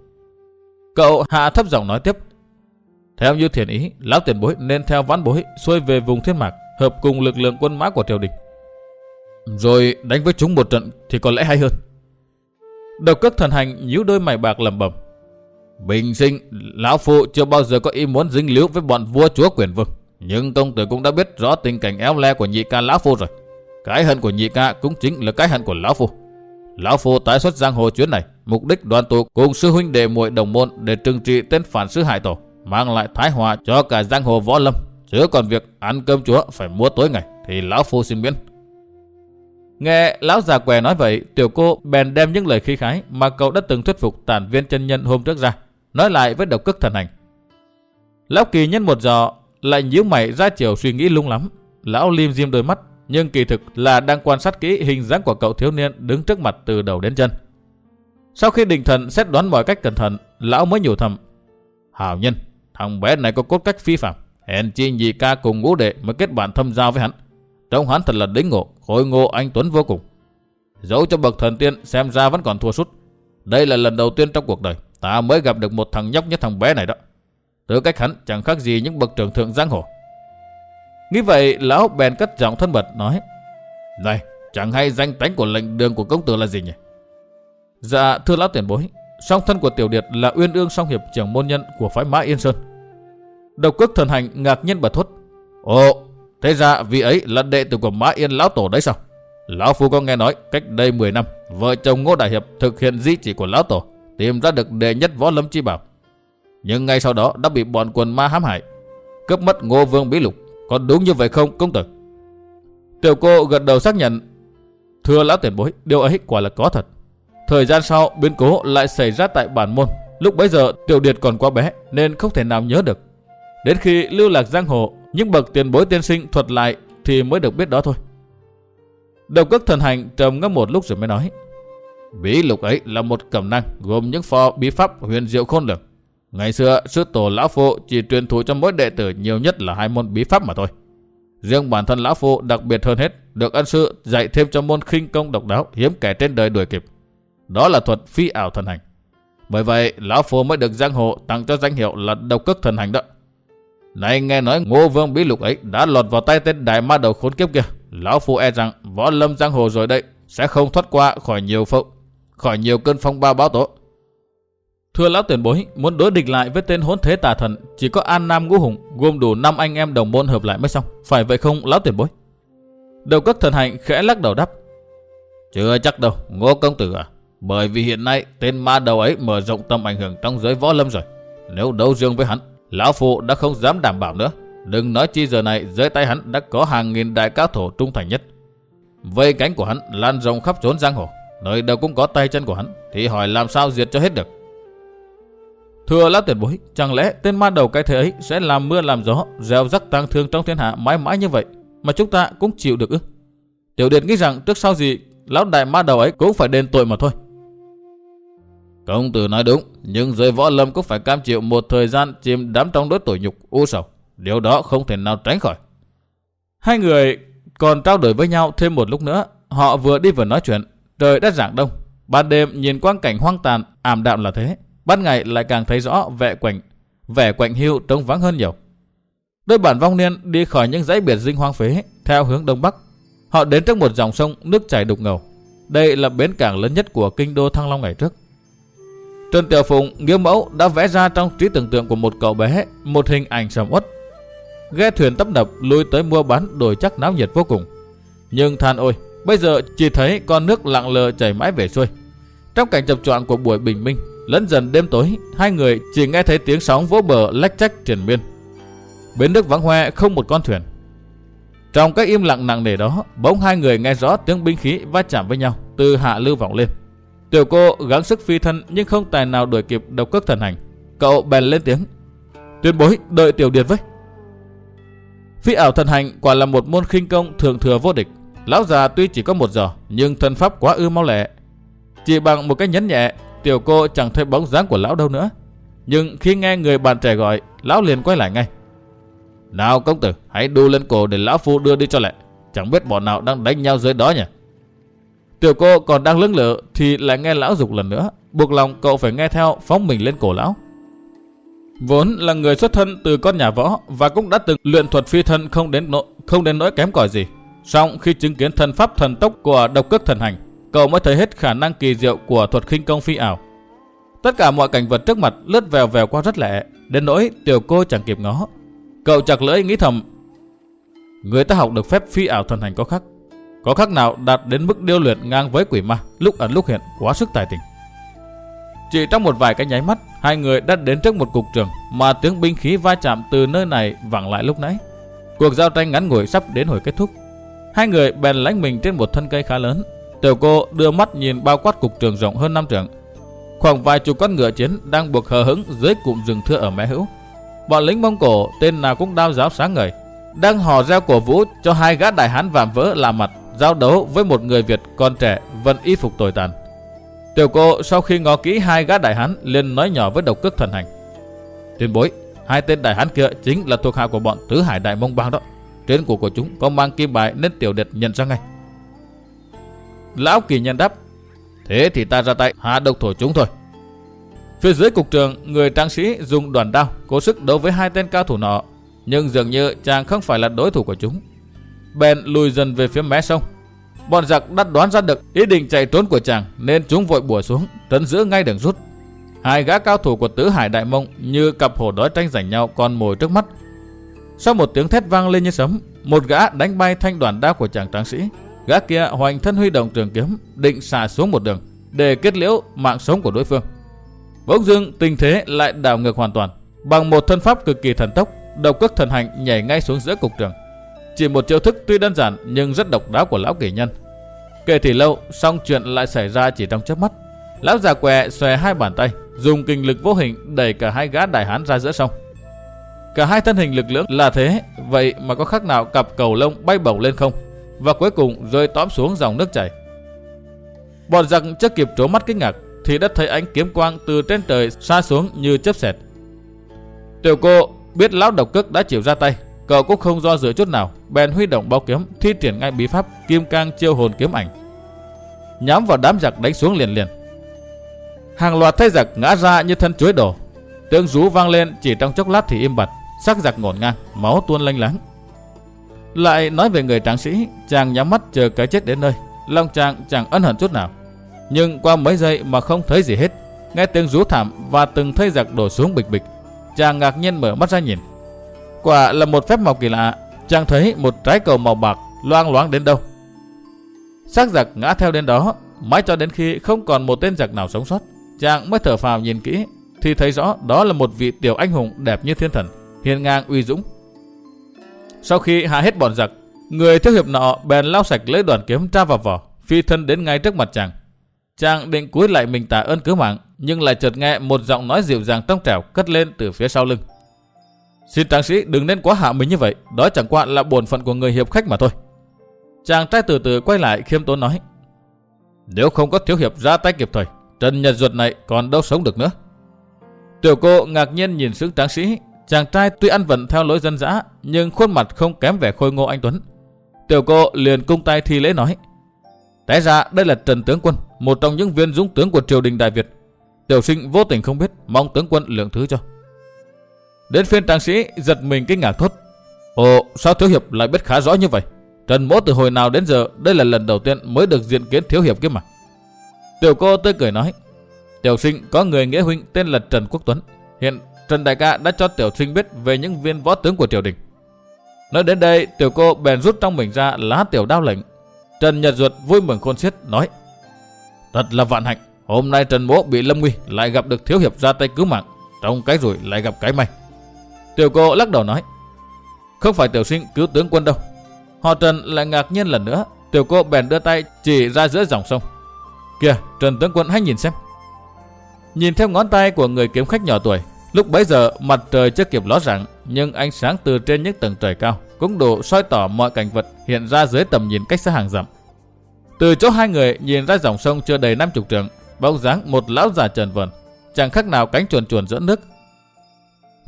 Cậu hạ thấp giọng nói tiếp. Theo như thiền ý, lão tiền bối nên theo vãn bối xuôi về vùng thiên mạc, hợp cùng lực lượng quân mã của triều đình. Rồi đánh với chúng một trận thì có lẽ hay hơn. Độc cất thần hành nhíu đôi mày bạc lẩm bẩm Bình sinh, lão phụ chưa bao giờ có ý muốn dính líu với bọn vua chúa quyền vương. Nhưng công tử cũng đã biết rõ tình cảnh éo le của nhị ca lão phu rồi. Cái hận của nhị ca cũng chính là cái hận của lão phu. Lão phu tái xuất giang hồ chuyến này, mục đích đoàn tụ cùng sư huynh đệ muội đồng môn để trừng trị tên phản sư hại tổ, mang lại thái hòa cho cả giang hồ võ lâm. Chứ còn việc ăn cơm chúa phải mua tối ngày thì lão phu xin miễn. Nghe lão già què nói vậy, tiểu cô bèn đem những lời khí khái mà cậu đã từng thuyết phục tản viên chân nhân hôm trước ra nói lại với độc cức thần hành. Lão kỳ nhân một giò, lại nhíu mày ra chiều suy nghĩ lung lắm. Lão lim diêm đôi mắt, nhưng kỳ thực là đang quan sát kỹ hình dáng của cậu thiếu niên đứng trước mặt từ đầu đến chân. Sau khi định thần xét đoán mọi cách cẩn thận, lão mới nhủ thầm. Hào nhân, thằng bé này có cốt cách phi phạm. Hèn chi nhị ca cùng ngũ đệ mới kết bạn thâm giao với hắn. Trông hắn thật là đính ngộ, khôi ngô anh Tuấn vô cùng. Dẫu cho bậc thần tiên xem ra vẫn còn thua sút. Đây là lần đầu tiên trong cuộc đời Ta mới gặp được một thằng nhóc như thằng bé này đó. từ cách hắn chẳng khác gì những bậc trưởng thượng giang hồ. Nghĩ vậy, lão bèn cất giọng thân mật nói. Này, chẳng hay danh tánh của lệnh đường của công tử là gì nhỉ? Dạ, thưa lão tiền bối song thân của Tiểu Điệt là Uyên Ương song hiệp trưởng môn nhân của phái Mã Yên Sơn. Độc cước thần hành ngạc nhiên bật thốt. Ồ, thế ra vị ấy là đệ tử của Mã Yên Lão Tổ đấy sao? Lão Phu có nghe nói cách đây 10 năm, vợ chồng Ngô Đại Hiệp thực hiện di chỉ của Lão Tổ, tìm ra được đệ nhất võ lâm chi bảo. Nhưng ngay sau đó đã bị bọn quần ma hãm hại, cướp mất Ngô Vương Bí Lục. Có đúng như vậy không công tử? Tiểu cô gật đầu xác nhận. Thưa lão tiền bối, điều ấy quả là có thật. Thời gian sau, biến cố lại xảy ra tại bản môn. Lúc bấy giờ, tiểu điệt còn quá bé, nên không thể nào nhớ được. Đến khi lưu lạc giang hồ, những bậc tiền bối tiên sinh thuật lại thì mới được biết đó thôi. độc cước thần hành trầm ngâm một lúc rồi mới nói. Bí lục ấy là một cẩm năng gồm những pho bí pháp huyền diệu khôn lường. Ngày xưa, sư tổ lão phụ chỉ truyền thụ cho mỗi đệ tử nhiều nhất là hai môn bí pháp mà thôi. Riêng bản thân lão phụ đặc biệt hơn hết, được ân sư dạy thêm cho môn khinh công độc đáo hiếm kẻ trên đời đuổi kịp. Đó là thuật phi ảo thần hành. Bởi vậy, lão Phu mới được giang hồ tặng cho danh hiệu là độc cước thần hành đó. Này nghe nói ngô vương bí lục ấy đã lọt vào tay tên đại ma đầu khốn kiếp kia. Lão Phu e rằng võ lâm giang hồ rồi đây sẽ không thoát qua khỏi nhiều phậu, khỏi nhiều cơn phong ba báo tố. Thưa lão tuyển bối, muốn đối địch lại với tên hỗn thế tà thần, chỉ có An Nam Ngũ Hùng gồm đủ 5 anh em đồng môn hợp lại mới xong. Phải vậy không lão tuyển bối? Đầu cất thần hạnh khẽ lắc đầu đáp. Chưa chắc đâu, ngô công tử à. Bởi vì hiện nay tên ma đầu ấy mở rộng tầm ảnh hưởng trong giới võ lâm rồi. Nếu đấu riêng với hắn, lão phụ đã không dám đảm bảo nữa. Đừng nói chi giờ này dưới tay hắn đã có hàng nghìn đại cao thủ trung thành nhất. Vây cánh của hắn lan rộng khắp trốn giang hồ. Nơi đâu cũng có tay chân của hắn, thì hỏi làm sao diệt cho hết được. Thưa lão tiền bối, chẳng lẽ tên ma đầu cái thế ấy sẽ làm mưa làm gió, gieo rắc tăng thương trong thiên hạ mãi mãi như vậy, mà chúng ta cũng chịu được ư? Tiểu Điệt nghĩ rằng trước sau gì, lão đại ma đầu ấy cũng phải đền tội mà thôi. Công tử nói đúng, nhưng giới võ lâm cũng phải cam chịu một thời gian chìm đắm trong đối tội nhục, u sầu. Điều đó không thể nào tránh khỏi. Hai người còn trao đổi với nhau thêm một lúc nữa. Họ vừa đi vừa nói chuyện. Trời đất rạng đông. Ban đêm nhìn quang cảnh hoang tàn, ảm đạm là thế. Ban ngày lại càng thấy rõ vẻ quạnh, vẻ quạnh hưu trông vắng hơn nhiều. Đôi bản vong niên đi khỏi những dãy biệt dinh hoang phế theo hướng đông bắc. Họ đến trước một dòng sông nước chảy đục ngầu. Đây là bến cảng lớn nhất của kinh đô Thăng Long ngày trước. Trần Tiểu Phụng, Nghĩa Mẫu đã vẽ ra trong trí tưởng tượng của một cậu bé một hình ảnh sầm uất. Ghe thuyền tấp nập lui tới mua bán đổi chắc náo nhiệt vô cùng. Nhưng than ôi, bây giờ chỉ thấy con nước lặng lờ chảy mãi về xuôi. Trong cảnh chập choạng của buổi bình minh, lẫn dần đêm tối, hai người chỉ nghe thấy tiếng sóng vỗ bờ lách trách triển miên. Bến nước vắng hoe không một con thuyền. Trong cái im lặng nặng nề đó, bỗng hai người nghe rõ tiếng binh khí va chạm với nhau từ hạ lưu vọng lên. Tiểu cô gắng sức phi thân nhưng không tài nào đuổi kịp độc cước thần hành. Cậu bèn lên tiếng. Tuyên bối đợi tiểu điệt với. Phi ảo thần hành quả là một môn khinh công thường thừa vô địch. Lão già tuy chỉ có một giờ nhưng thân pháp quá ư mau lẹ. Chỉ bằng một cái nhấn nhẹ, tiểu cô chẳng thấy bóng dáng của lão đâu nữa. Nhưng khi nghe người bạn trẻ gọi, lão liền quay lại ngay. Nào công tử, hãy đu lên cổ để lão phu đưa đi cho lẹ. Chẳng biết bọn nào đang đánh nhau dưới đó nhỉ. Tiểu cô còn đang lưng lự thì lại nghe lão dục lần nữa, buộc lòng cậu phải nghe theo phóng mình lên cổ lão. Vốn là người xuất thân từ con nhà võ và cũng đã từng luyện thuật phi thân không đến nỗi không đến nỗi kém cỏi gì. Song khi chứng kiến thần pháp thần tốc của độc cước thần hành, cậu mới thấy hết khả năng kỳ diệu của thuật khinh công phi ảo. Tất cả mọi cảnh vật trước mặt lướt vèo vèo qua rất lẹ, đến nỗi tiểu cô chẳng kịp ngó. Cậu chặt lưỡi nghĩ thầm, người ta học được phép phi ảo thần hành có khác, có khác nào đạt đến mức điêu luyện ngang với quỷ ma, lúc ẩn lúc hiện, quá sức tài tình. Chỉ trong một vài cái nháy mắt, hai người đã đến trước một cục trường mà tiếng binh khí va chạm từ nơi này vẳng lại lúc nãy. Cuộc giao tranh ngắn ngủi sắp đến hồi kết thúc. Hai người bèn lánh mình trên một thân cây khá lớn. Tiểu cô đưa mắt nhìn bao quát cục trường rộng hơn năm trường. Khoảng vài chục con ngựa chiến đang buộc hờ hững dưới cụm rừng thưa ở mé hữu. Bọn lính Mông Cổ tên nào cũng đao giáo sáng ngời, đang hò reo cổ vũ cho hai gã đại hán vạm vỡ làm mặt giao đấu với một người Việt con trẻ vẫn y phục tồi tàn. Tiểu cô sau khi ngó kỹ hai gã đại hán liền nói nhỏ với độc cước thần hành. Tuyên bối, hai tên đại hán kia chính là thuộc hạ của bọn tứ hải đại mông bang đó. Trên cổ của chúng có mang kim bài nên tiểu điệt nhận ra ngay. Lão kỳ nhân đáp, thế thì ta ra tay hạ độc thổ chúng thôi. Phía dưới cục trường, người trang sĩ dùng đoàn đao cố sức đấu với hai tên cao thủ nọ, nhưng dường như chàng không phải là đối thủ của chúng. Bèn lùi dần về phía mé sông, Bọn giặc đã đoán ra được ý định chạy trốn của chàng nên chúng vội bùa xuống, trấn giữ ngay đường rút. hai gã cao thủ của tứ hải đại mông như cặp hổ đói tranh giành nhau còn mồi trước mắt. Sau một tiếng thét vang lên như sấm, một gã đánh bay thanh đoàn đao của chàng tráng sĩ. Gã kia hoành thân huy động trường kiếm, định xả xuống một đường để kết liễu mạng sống của đối phương. Bỗng dưng tình thế lại đảo ngược hoàn toàn. Bằng một thân pháp cực kỳ thần tốc, độc cước thần hành nhảy ngay xuống giữa cục trường. Chỉ một chiêu thức tuy đơn giản nhưng rất độc đáo của lão kỳ nhân. Kể thì lâu, xong chuyện lại xảy ra chỉ trong chớp mắt. Lão già què xòe hai bàn tay, dùng kinh lực vô hình đẩy cả hai gã đại hán ra giữa sông. Cả hai thân hình lực lưỡng là thế, vậy mà có khác nào cặp cầu lông bay bổng lên không? Và cuối cùng rơi tõm xuống dòng nước chảy. Bọn giặc chưa kịp trố mắt kinh ngạc, thì đã thấy ánh kiếm quang từ trên trời xa xuống như chớp xẹt. Tiểu cô biết lão độc cước đã chịu ra tay, cậu cũng không do dự chút nào, bèn huy động bao kiếm, thi triển ngay bí pháp kim cang chiêu hồn kiếm ảnh, nhắm vào đám giặc đánh xuống liền liền. Hàng loạt thay giặc ngã ra như thân chuối đổ, tiếng rú vang lên chỉ trong chốc lát thì im bặt, sắc giặc ngổn ngang, máu tuôn lênh láng. Lại nói về người tráng sĩ, chàng nhắm mắt chờ cái chết đến nơi, lòng chàng chẳng ân hận chút nào. Nhưng qua mấy giây mà không thấy gì hết, nghe tiếng rú thảm và từng thây giặc đổ xuống bịch bịch, chàng ngạc nhiên mở mắt ra nhìn. Quả là một phép màu kỳ lạ, chàng thấy một trái cầu màu bạc loang loáng đến đâu. Xác giặc ngã theo đến đó, mãi cho đến khi không còn một tên giặc nào sống sót, chàng mới thở phào nhìn kỹ, thì thấy rõ đó là một vị tiểu anh hùng đẹp như thiên thần, hiền ngang uy dũng. Sau khi hạ hết bọn giặc, người thiếu hiệp nọ bèn lao sạch lấy đoàn kiếm tra vào vỏ, phi thân đến ngay trước mặt chàng. Chàng định cúi lại mình tạ ơn cứu mạng, nhưng lại chợt nghe một giọng nói dịu dàng trong trẻo cất lên từ phía sau lưng. Xin tráng sĩ đừng nên quá hạ mình như vậy, đó chẳng qua là bổn phận của người hiệp khách mà thôi. Chàng trai từ từ quay lại khiêm tốn nói. Nếu không có thiếu hiệp ra tay kịp thời, Trần Nhật Duật này còn đâu sống được nữa. Tiểu cô ngạc nhiên nhìn sướng tráng sĩ, chàng trai tuy ăn vận theo lối dân dã, nhưng khuôn mặt không kém vẻ khôi ngô anh Tuấn. Tiểu cô liền cung tay thi lễ nói. Té ra đây là Trần Tướng Quân, một trong những viên dũng tướng của triều đình Đại Việt. Tiểu sinh vô tình không biết, mong tướng quân lượng thứ cho. Đến phiên tráng sĩ giật mình kinh ngạc thốt. Ồ, sao thiếu hiệp lại biết khá rõ như vậy? Trần mỗ từ hồi nào đến giờ, đây là lần đầu tiên mới được diện kiến thiếu hiệp kia mà. Tiểu cô tươi cười nói. Tiểu sinh có người nghĩa huynh tên là Trần Quốc Tuấn. Hiện Trần Đại ca đã cho tiểu sinh biết về những viên võ tướng của triều đình. Nói đến đây, tiểu cô bèn rút trong mình ra lá tiểu đao lệnh. Trần Nhật Duật vui mừng khôn xiết nói. Thật là vạn hạnh, hôm nay Trần Mỗ bị lâm nguy lại gặp được thiếu hiệp ra tay cứu mạng. Trong cái rồi lại gặp cái may. Tiểu cô lắc đầu nói. Không phải tiểu sinh cứu tướng quân đâu. Họ Trần lại ngạc nhiên lần nữa. Tiểu cô bèn đưa tay chỉ ra giữa dòng sông. Kìa, Trần tướng quân hãy nhìn xem. Nhìn theo ngón tay của người kiếm khách nhỏ tuổi, lúc bấy giờ mặt trời chưa kịp ló dạng, nhưng ánh sáng từ trên những tầng trời cao cũng đủ soi tỏ mọi cảnh vật hiện ra dưới tầm nhìn cách xa hàng dặm. Từ chỗ hai người nhìn ra dòng sông chưa đầy năm chục trượng, bóng dáng một lão già trần vần, chẳng khác nào cánh chuồn chuồn giữa nước.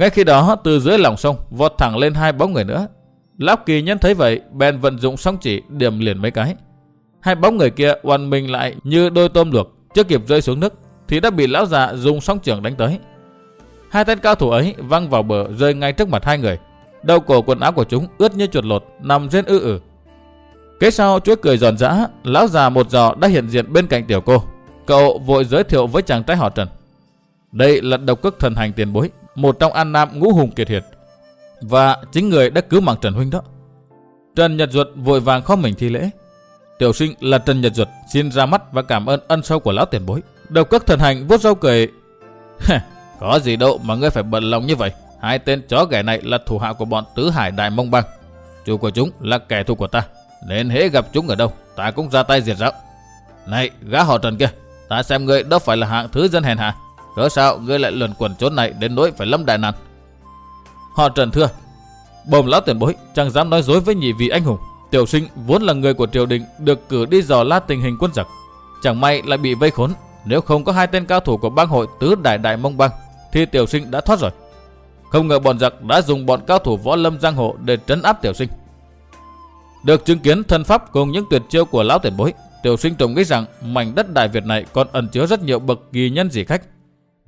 Ngay khi đó, từ dưới lòng sông vọt thẳng lên hai bóng người nữa. Lão kỳ nhân thấy vậy, bèn vận dụng song chỉ điểm liền mấy cái. Hai bóng người kia oằn mình lại như đôi tôm luộc, chưa kịp rơi xuống nước thì đã bị lão già dùng song trường đánh tới. Hai tên cao thủ ấy văng vào bờ rơi ngay trước mặt hai người. Đầu cổ quần áo của chúng ướt như chuột lột, nằm trên ư ử. Kế sau chuỗi cười giòn giã, lão già một giò đã hiện diện bên cạnh tiểu cô. Cậu vội giới thiệu với chàng trai họ Trần. Đây là độc cước thần hành tiền bối, một trong an nam ngũ hùng kiệt hiệt. Và chính người đã cứu mạng Trần Huynh đó. Trần Nhật Duật vội vàng khó mình thi lễ. Tiểu sinh là Trần Nhật Duật xin ra mắt và cảm ơn ân sâu của lão tiền bối. Độc các thần hành vuốt râu cười. Có gì đâu mà ngươi phải bận lòng như vậy. Hai tên chó ghẻ này là thủ hạ của bọn tứ hải đại mông băng. Chủ của chúng là kẻ thù của ta. Nên hễ gặp chúng ở đâu, ta cũng ra tay diệt rạo. Này, gã họ Trần kia, ta xem ngươi đâu phải là hạng thứ dân hèn hạ. Cớ sao ngươi lại luẩn quẩn chốn này đến nỗi phải lâm đại nạn. Họ Trần thưa, bồm lão tiền bối chẳng dám nói dối với nhị vị anh hùng. Tiểu sinh vốn là người của triều đình được cử đi dò la tình hình quân giặc. Chẳng may lại bị vây khốn. Nếu không có hai tên cao thủ của bang hội tứ đại đại mông bang thì tiểu sinh đã thoát rồi. Không ngờ bọn giặc đã dùng bọn cao thủ võ lâm giang hồ để trấn áp tiểu sinh. Được chứng kiến thân pháp cùng những tuyệt chiêu của lão tiền bối, tiểu sinh trông nghĩ rằng mảnh đất Đại Việt này còn ẩn chứa rất nhiều bậc kỳ nhân dị khách.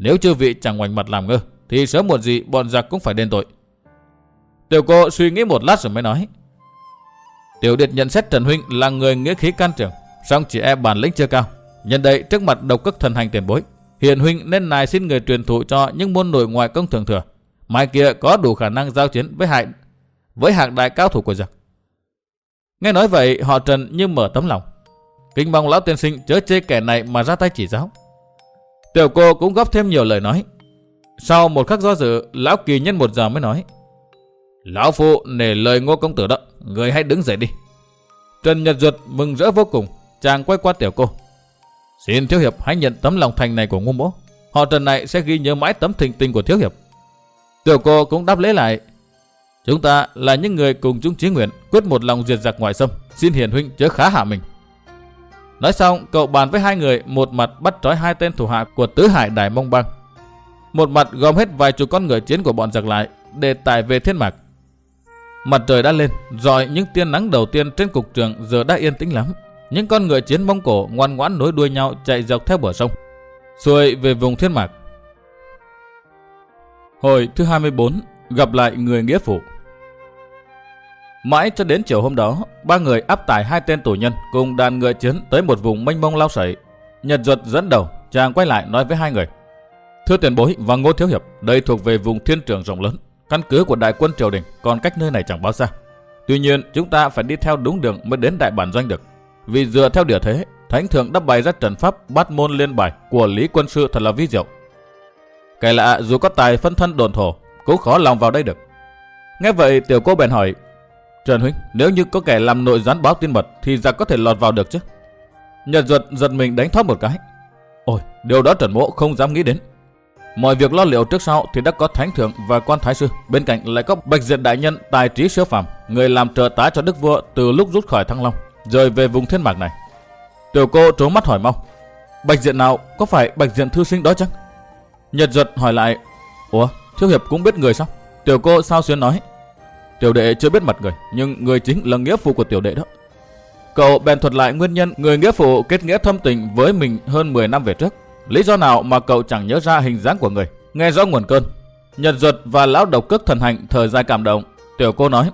Nếu chư vị chẳng ngoảnh mặt làm ngơ, thì sớm muộn gì bọn giặc cũng phải đền tội. Tiểu cô suy nghĩ một lát rồi mới nói. Tiểu Điệt nhận xét Trần Huynh là người nghĩa khí can trường, song chỉ e bản lĩnh chưa cao. Nhân đây trước mặt độc cước thần hành tiền bối, hiện huynh nên nài xin người truyền thụ cho những môn nội ngoại công thường thừa. Mai kia có đủ khả năng giao chiến với hại với hạng đại cao thủ của giặc. Nghe nói vậy, họ Trần như mở tấm lòng. Kính mong lão tiên sinh chớ chê kẻ này mà ra tay chỉ giáo. Tiểu cô cũng góp thêm nhiều lời nói. Sau một khắc do dự, lão kỳ nhân một giờ mới nói. Lão phụ nể lời ngô công tử đó, người hãy đứng dậy đi. Trần Nhật Duật mừng rỡ vô cùng, chàng quay qua tiểu cô. Xin Thiếu Hiệp hãy nhận tấm lòng thành này của ngô mỗ. Họ Trần này sẽ ghi nhớ mãi tấm thình tình của Thiếu Hiệp. Tiểu cô cũng đáp lễ lại. Chúng ta là những người cùng chung chí nguyện, quyết một lòng diệt giặc ngoại xâm. Xin hiền huynh chớ khá hạ mình. Nói xong, cậu bàn với hai người, một mặt bắt trói hai tên thủ hạ của tứ hải đại mông băng. Một mặt gom hết vài chục con người chiến của bọn giặc lại để tải về thiên mạc. Mặt trời đã lên, rồi những tia nắng đầu tiên trên cục trường giờ đã yên tĩnh lắm. Những con người chiến Mông Cổ ngoan ngoãn nối đuôi nhau chạy dọc theo bờ sông, xuôi về vùng thiên mạc. Hồi thứ 24, gặp lại người nghĩa phụ. Mãi cho đến chiều hôm đó, ba người áp tải hai tên tù nhân cùng đàn ngựa chiến tới một vùng mênh mông lao sậy. Nhật Duật dẫn đầu, chàng quay lại nói với hai người. Thưa tiền bối và ngô thiếu hiệp, đây thuộc về vùng thiên trường rộng lớn. Căn cứ của đại quân triều đình còn cách nơi này chẳng bao xa. Tuy nhiên, chúng ta phải đi theo đúng đường mới đến đại bản doanh được. Vì dựa theo địa thế, Thánh Thượng đã bày ra trận pháp bát môn liên bài của Lý Quân Sư thật là vi diệu. Kẻ lạ dù có tài phân thân đồn thổ, cũng khó lòng vào đây được. Nghe vậy tiểu cô bèn hỏi, Trần Huynh, nếu như có kẻ làm nội gián báo tin mật thì giặc có thể lọt vào được chứ? Nhật ruột giật mình đánh thoát một cái. Ôi, điều đó Trần Mỗ không dám nghĩ đến. Mọi việc lo liệu trước sau thì đã có thánh thượng và quan thái sư, bên cạnh lại có bạch diện đại nhân tài trí siêu phàm, người làm trợ tá cho đức vua từ lúc rút khỏi Thăng Long, rời về vùng thiên mạc này. Tiểu cô trố mắt hỏi mau, bạch diện nào có phải bạch diện thư sinh đó chăng? Nhật ruột hỏi lại, ủa, thiếu hiệp cũng biết người sao? Tiểu cô sao xuyên nói, tiểu đệ chưa biết mặt người, nhưng người chính là nghĩa phụ của tiểu đệ đó. Cậu bèn thuật lại nguyên nhân người nghĩa phụ kết nghĩa thâm tình với mình hơn 10 năm về trước. Lý do nào mà cậu chẳng nhớ ra hình dáng của người? Nghe rõ nguồn cơn. Nhật Duật và lão độc cước thần hành thời gian cảm động. Tiểu cô nói.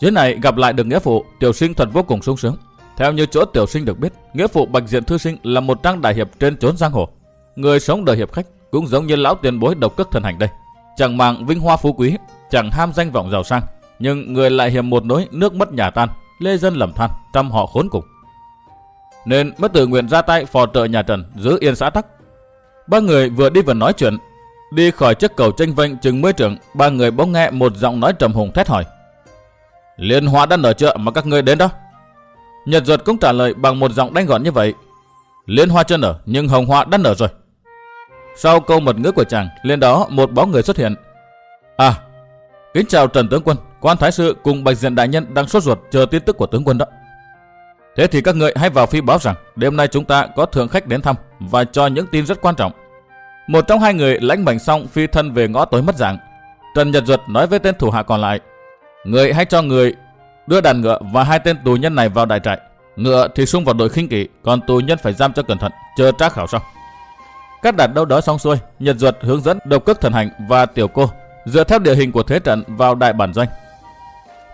Chuyến này gặp lại được nghĩa phụ, tiểu sinh thật vô cùng sung sướng. Theo như chỗ tiểu sinh được biết, nghĩa phụ Bạch Diện Thư Sinh là một trang đại hiệp trên chốn giang hồ. Người sống đời hiệp khách cũng giống như lão tiền bối độc cước thần hành đây. Chẳng màng vinh hoa phú quý, chẳng ham danh vọng giàu sang, nhưng người lại hiểm một nỗi nước mất nhà tan, lê dân lầm than, trăm họ khốn cùng nên bất tự nguyện ra tay phò trợ nhà Trần giữ yên xã tắc. Ba người vừa đi vừa nói chuyện, đi khỏi chiếc cầu tranh vênh chừng mới trưởng, ba người bỗng nghe một giọng nói trầm hùng thét hỏi. Liên hoa đã nở chợ mà các ngươi đến đó. Nhật Duật cũng trả lời bằng một giọng đánh gọn như vậy. Liên hoa chưa nở, nhưng hồng hoa đã nở rồi. Sau câu mật ngữ của chàng, lên đó một bóng người xuất hiện. À, kính chào Trần Tướng Quân, quan Thái Sư cùng Bạch Diện Đại Nhân đang sốt ruột chờ tin tức của tướng quân đó. Thế thì các người hãy vào phi báo rằng đêm nay chúng ta có thượng khách đến thăm và cho những tin rất quan trọng. Một trong hai người lãnh mệnh xong phi thân về ngõ tối mất dạng. Trần Nhật Duật nói với tên thủ hạ còn lại. Người hãy cho người đưa đàn ngựa và hai tên tù nhân này vào đại trại. Ngựa thì xung vào đội khinh kỵ, còn tù nhân phải giam cho cẩn thận, chờ tra khảo sau. Các đạt đâu đó xong xuôi, Nhật Duật hướng dẫn độc cước thần hành và tiểu cô dựa theo địa hình của thế trận vào đại bản doanh.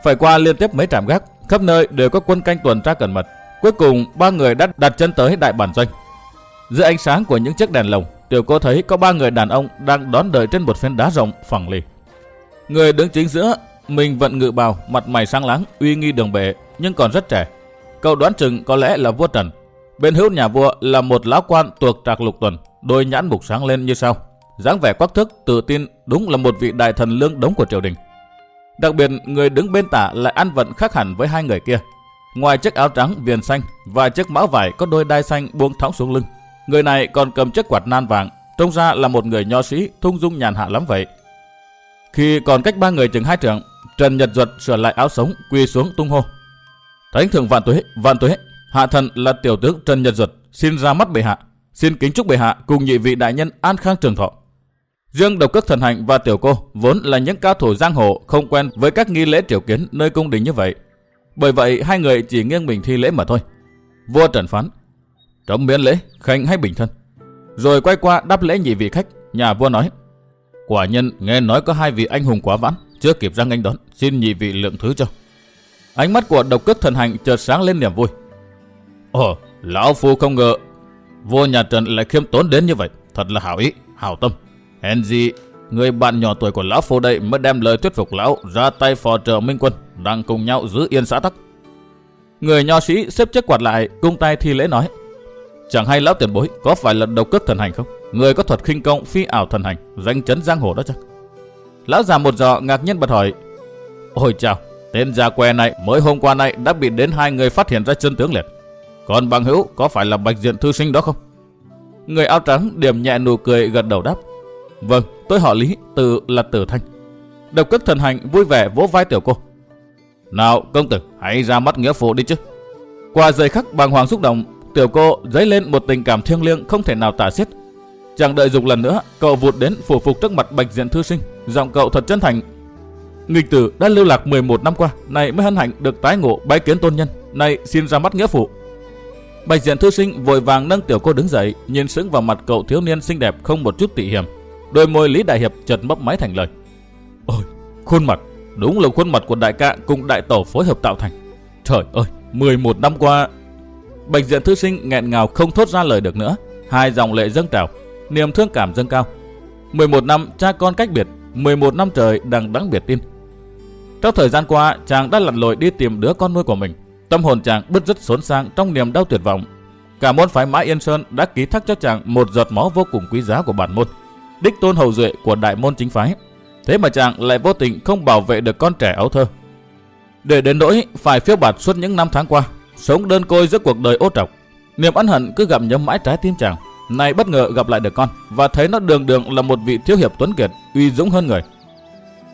Phải qua liên tiếp mấy trạm gác, khắp nơi đều có quân canh tuần tra cẩn mật. Cuối cùng, ba người đã đặt chân tới đại bản doanh. Dưới ánh sáng của những chiếc đèn lồng, tiểu cô thấy có ba người đàn ông đang đón đợi trên một phiến đá rộng phẳng lì. Người đứng chính giữa, mình vận ngự bào, mặt mày sáng láng, uy nghi đường bệ, nhưng còn rất trẻ. Cậu đoán chừng có lẽ là vua Trần. Bên hữu nhà vua là một lão quan tuộc trạc lục tuần, đôi nhãn mục sáng lên như sau dáng vẻ quắc thức, tự tin, đúng là một vị đại thần lương đống của triều đình. Đặc biệt, người đứng bên tả lại ăn vận khác hẳn với hai người kia. Ngoài chiếc áo trắng viền xanh và chiếc mão vải có đôi đai xanh buông thõng xuống lưng, người này còn cầm chiếc quạt nan vàng, trông ra là một người nho sĩ thung dung nhàn hạ lắm vậy. Khi còn cách ba người chừng hai trượng, Trần Nhật Duật sửa lại áo sống, quỳ xuống tung hô. Thánh thượng vạn tuế, vạn tuế, hạ thần là tiểu tướng Trần Nhật Duật, xin ra mắt bệ hạ, xin kính chúc bệ hạ cùng nhị vị đại nhân an khang trường thọ. Riêng độc cước thần hạnh và tiểu cô vốn là những cao thủ giang hồ không quen với các nghi lễ triều kiến nơi cung đình như vậy. Bởi vậy hai người chỉ nghiêng mình thi lễ mà thôi. Vua trần phán, trống miễn lễ, khanh hay bình thân. Rồi quay qua đáp lễ nhị vị khách, nhà vua nói. Quả nhân nghe nói có hai vị anh hùng quá vãn, chưa kịp ra nghênh đón, xin nhị vị lượng thứ cho. Ánh mắt của độc cước thần hạnh chợt sáng lên niềm vui. Ồ, lão phu không ngờ, vua nhà Trần lại khiêm tốn đến như vậy, thật là hảo ý, hảo tâm. Henry, gì, người bạn nhỏ tuổi của lão phô đây mới đem lời thuyết phục lão ra tay phò trợ minh quân, đang cùng nhau giữ yên xã tắc. Người nho sĩ xếp chiếc quạt lại, cung tay thi lễ nói. Chẳng hay lão tiền bối có phải là độc cước thần hành không? Người có thuật khinh công phi ảo thần hành, danh chấn giang hồ đó chắc. Lão già một giọt ngạc nhiên bật hỏi. Ôi chào, tên già què này mới hôm qua nay đã bị đến hai người phát hiện ra chân tướng liền. Còn bằng hữu có phải là bạch diện thư sinh đó không? Người áo trắng điểm nhẹ nụ cười gật đầu đáp. Vâng, tôi họ Lý, từ là Tử Thanh. Độc cước thần hành vui vẻ vỗ vai tiểu cô. Nào công tử, hãy ra mắt nghĩa phụ đi chứ. Qua giây khắc bàng hoàng xúc động, tiểu cô dấy lên một tình cảm thiêng liêng không thể nào tả xiết. Chẳng đợi dục lần nữa, cậu vụt đến phủ phục trước mặt bạch diện thư sinh, giọng cậu thật chân thành. Nghịch tử đã lưu lạc 11 năm qua, này mới hân hạnh được tái ngộ bái kiến tôn nhân, này xin ra mắt nghĩa phụ. Bạch diện thư sinh vội vàng nâng tiểu cô đứng dậy, nhìn sững vào mặt cậu thiếu niên xinh đẹp không một chút tị hiểm. Đôi môi Lý Đại Hiệp chợt mấp máy thành lời. Ôi, khuôn mặt, đúng là khuôn mặt của đại ca cùng đại tổ phối hợp tạo thành. Trời ơi, 11 năm qua... Bạch diện thư sinh nghẹn ngào không thốt ra lời được nữa. Hai dòng lệ dâng trào, niềm thương cảm dâng cao. 11 năm cha con cách biệt, 11 năm trời đằng đắng biệt tin. Trong thời gian qua, chàng đã lặn lội đi tìm đứa con nuôi của mình. Tâm hồn chàng bứt rứt xốn sang trong niềm đau tuyệt vọng. Cả môn phái Mã Yên Sơn đã ký thác cho chàng một giọt máu vô cùng quý giá của bản môn, đích tôn hầu duệ của đại môn chính phái. Thế mà chàng lại vô tình không bảo vệ được con trẻ ấu thơ. Để đến nỗi phải phiêu bạt suốt những năm tháng qua, sống đơn côi giữa cuộc đời ốt trọc. Niềm ân hận cứ gặm nhấm mãi trái tim chàng. Nay bất ngờ gặp lại được con và thấy nó đường đường là một vị thiếu hiệp tuấn kiệt, uy dũng hơn người.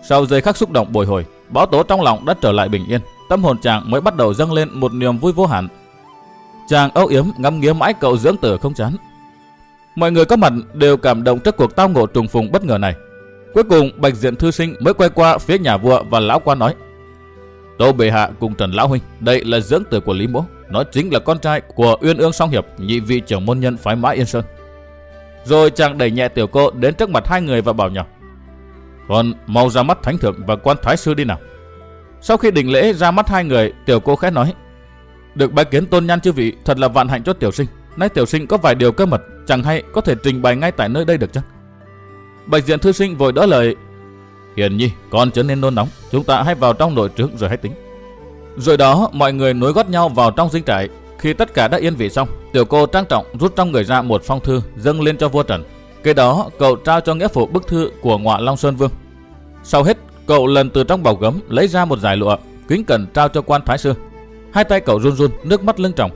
Sau giây khắc xúc động bồi hồi, báo tố trong lòng đã trở lại bình yên, tâm hồn chàng mới bắt đầu dâng lên một niềm vui vô hạn. Chàng âu yếm ngắm nghía mãi cậu dưỡng tử không chán. Mọi người có mặt đều cảm động trước cuộc tao ngộ trùng phùng bất ngờ này. Cuối cùng Bạch Diện Thư Sinh mới quay qua phía nhà vua và lão quan nói. Tô Bệ Hạ cùng Trần Lão Huynh, đây là dưỡng tử của Lý Mỗ. Nó chính là con trai của Uyên Ương Song Hiệp, nhị vị trưởng môn nhân phái Mã Yên Sơn. Rồi chàng đẩy nhẹ tiểu cô đến trước mặt hai người và bảo nhỏ. Còn mau ra mắt thánh thượng và quan thái sư đi nào. Sau khi đình lễ ra mắt hai người, tiểu cô khẽ nói. Được bái kiến tôn nhan chư vị thật là vạn hạnh cho tiểu sinh. Nay tiểu sinh có vài điều cơ mật, chẳng hay có thể trình bày ngay tại nơi đây được chăng? Bạch diện thư sinh vội đỡ lời. Hiền nhi, con trở nên nôn nóng, chúng ta hãy vào trong nội trướng rồi hãy tính. Rồi đó, mọi người nối gót nhau vào trong dinh trại. Khi tất cả đã yên vị xong, tiểu cô trang trọng rút trong người ra một phong thư dâng lên cho vua Trần. Kế đó, cậu trao cho nghĩa phụ bức thư của ngọa Long Sơn Vương. Sau hết, cậu lần từ trong bảo gấm lấy ra một giải lụa, kính cẩn trao cho quan thái sư. Hai tay cậu run run, nước mắt lưng tròng.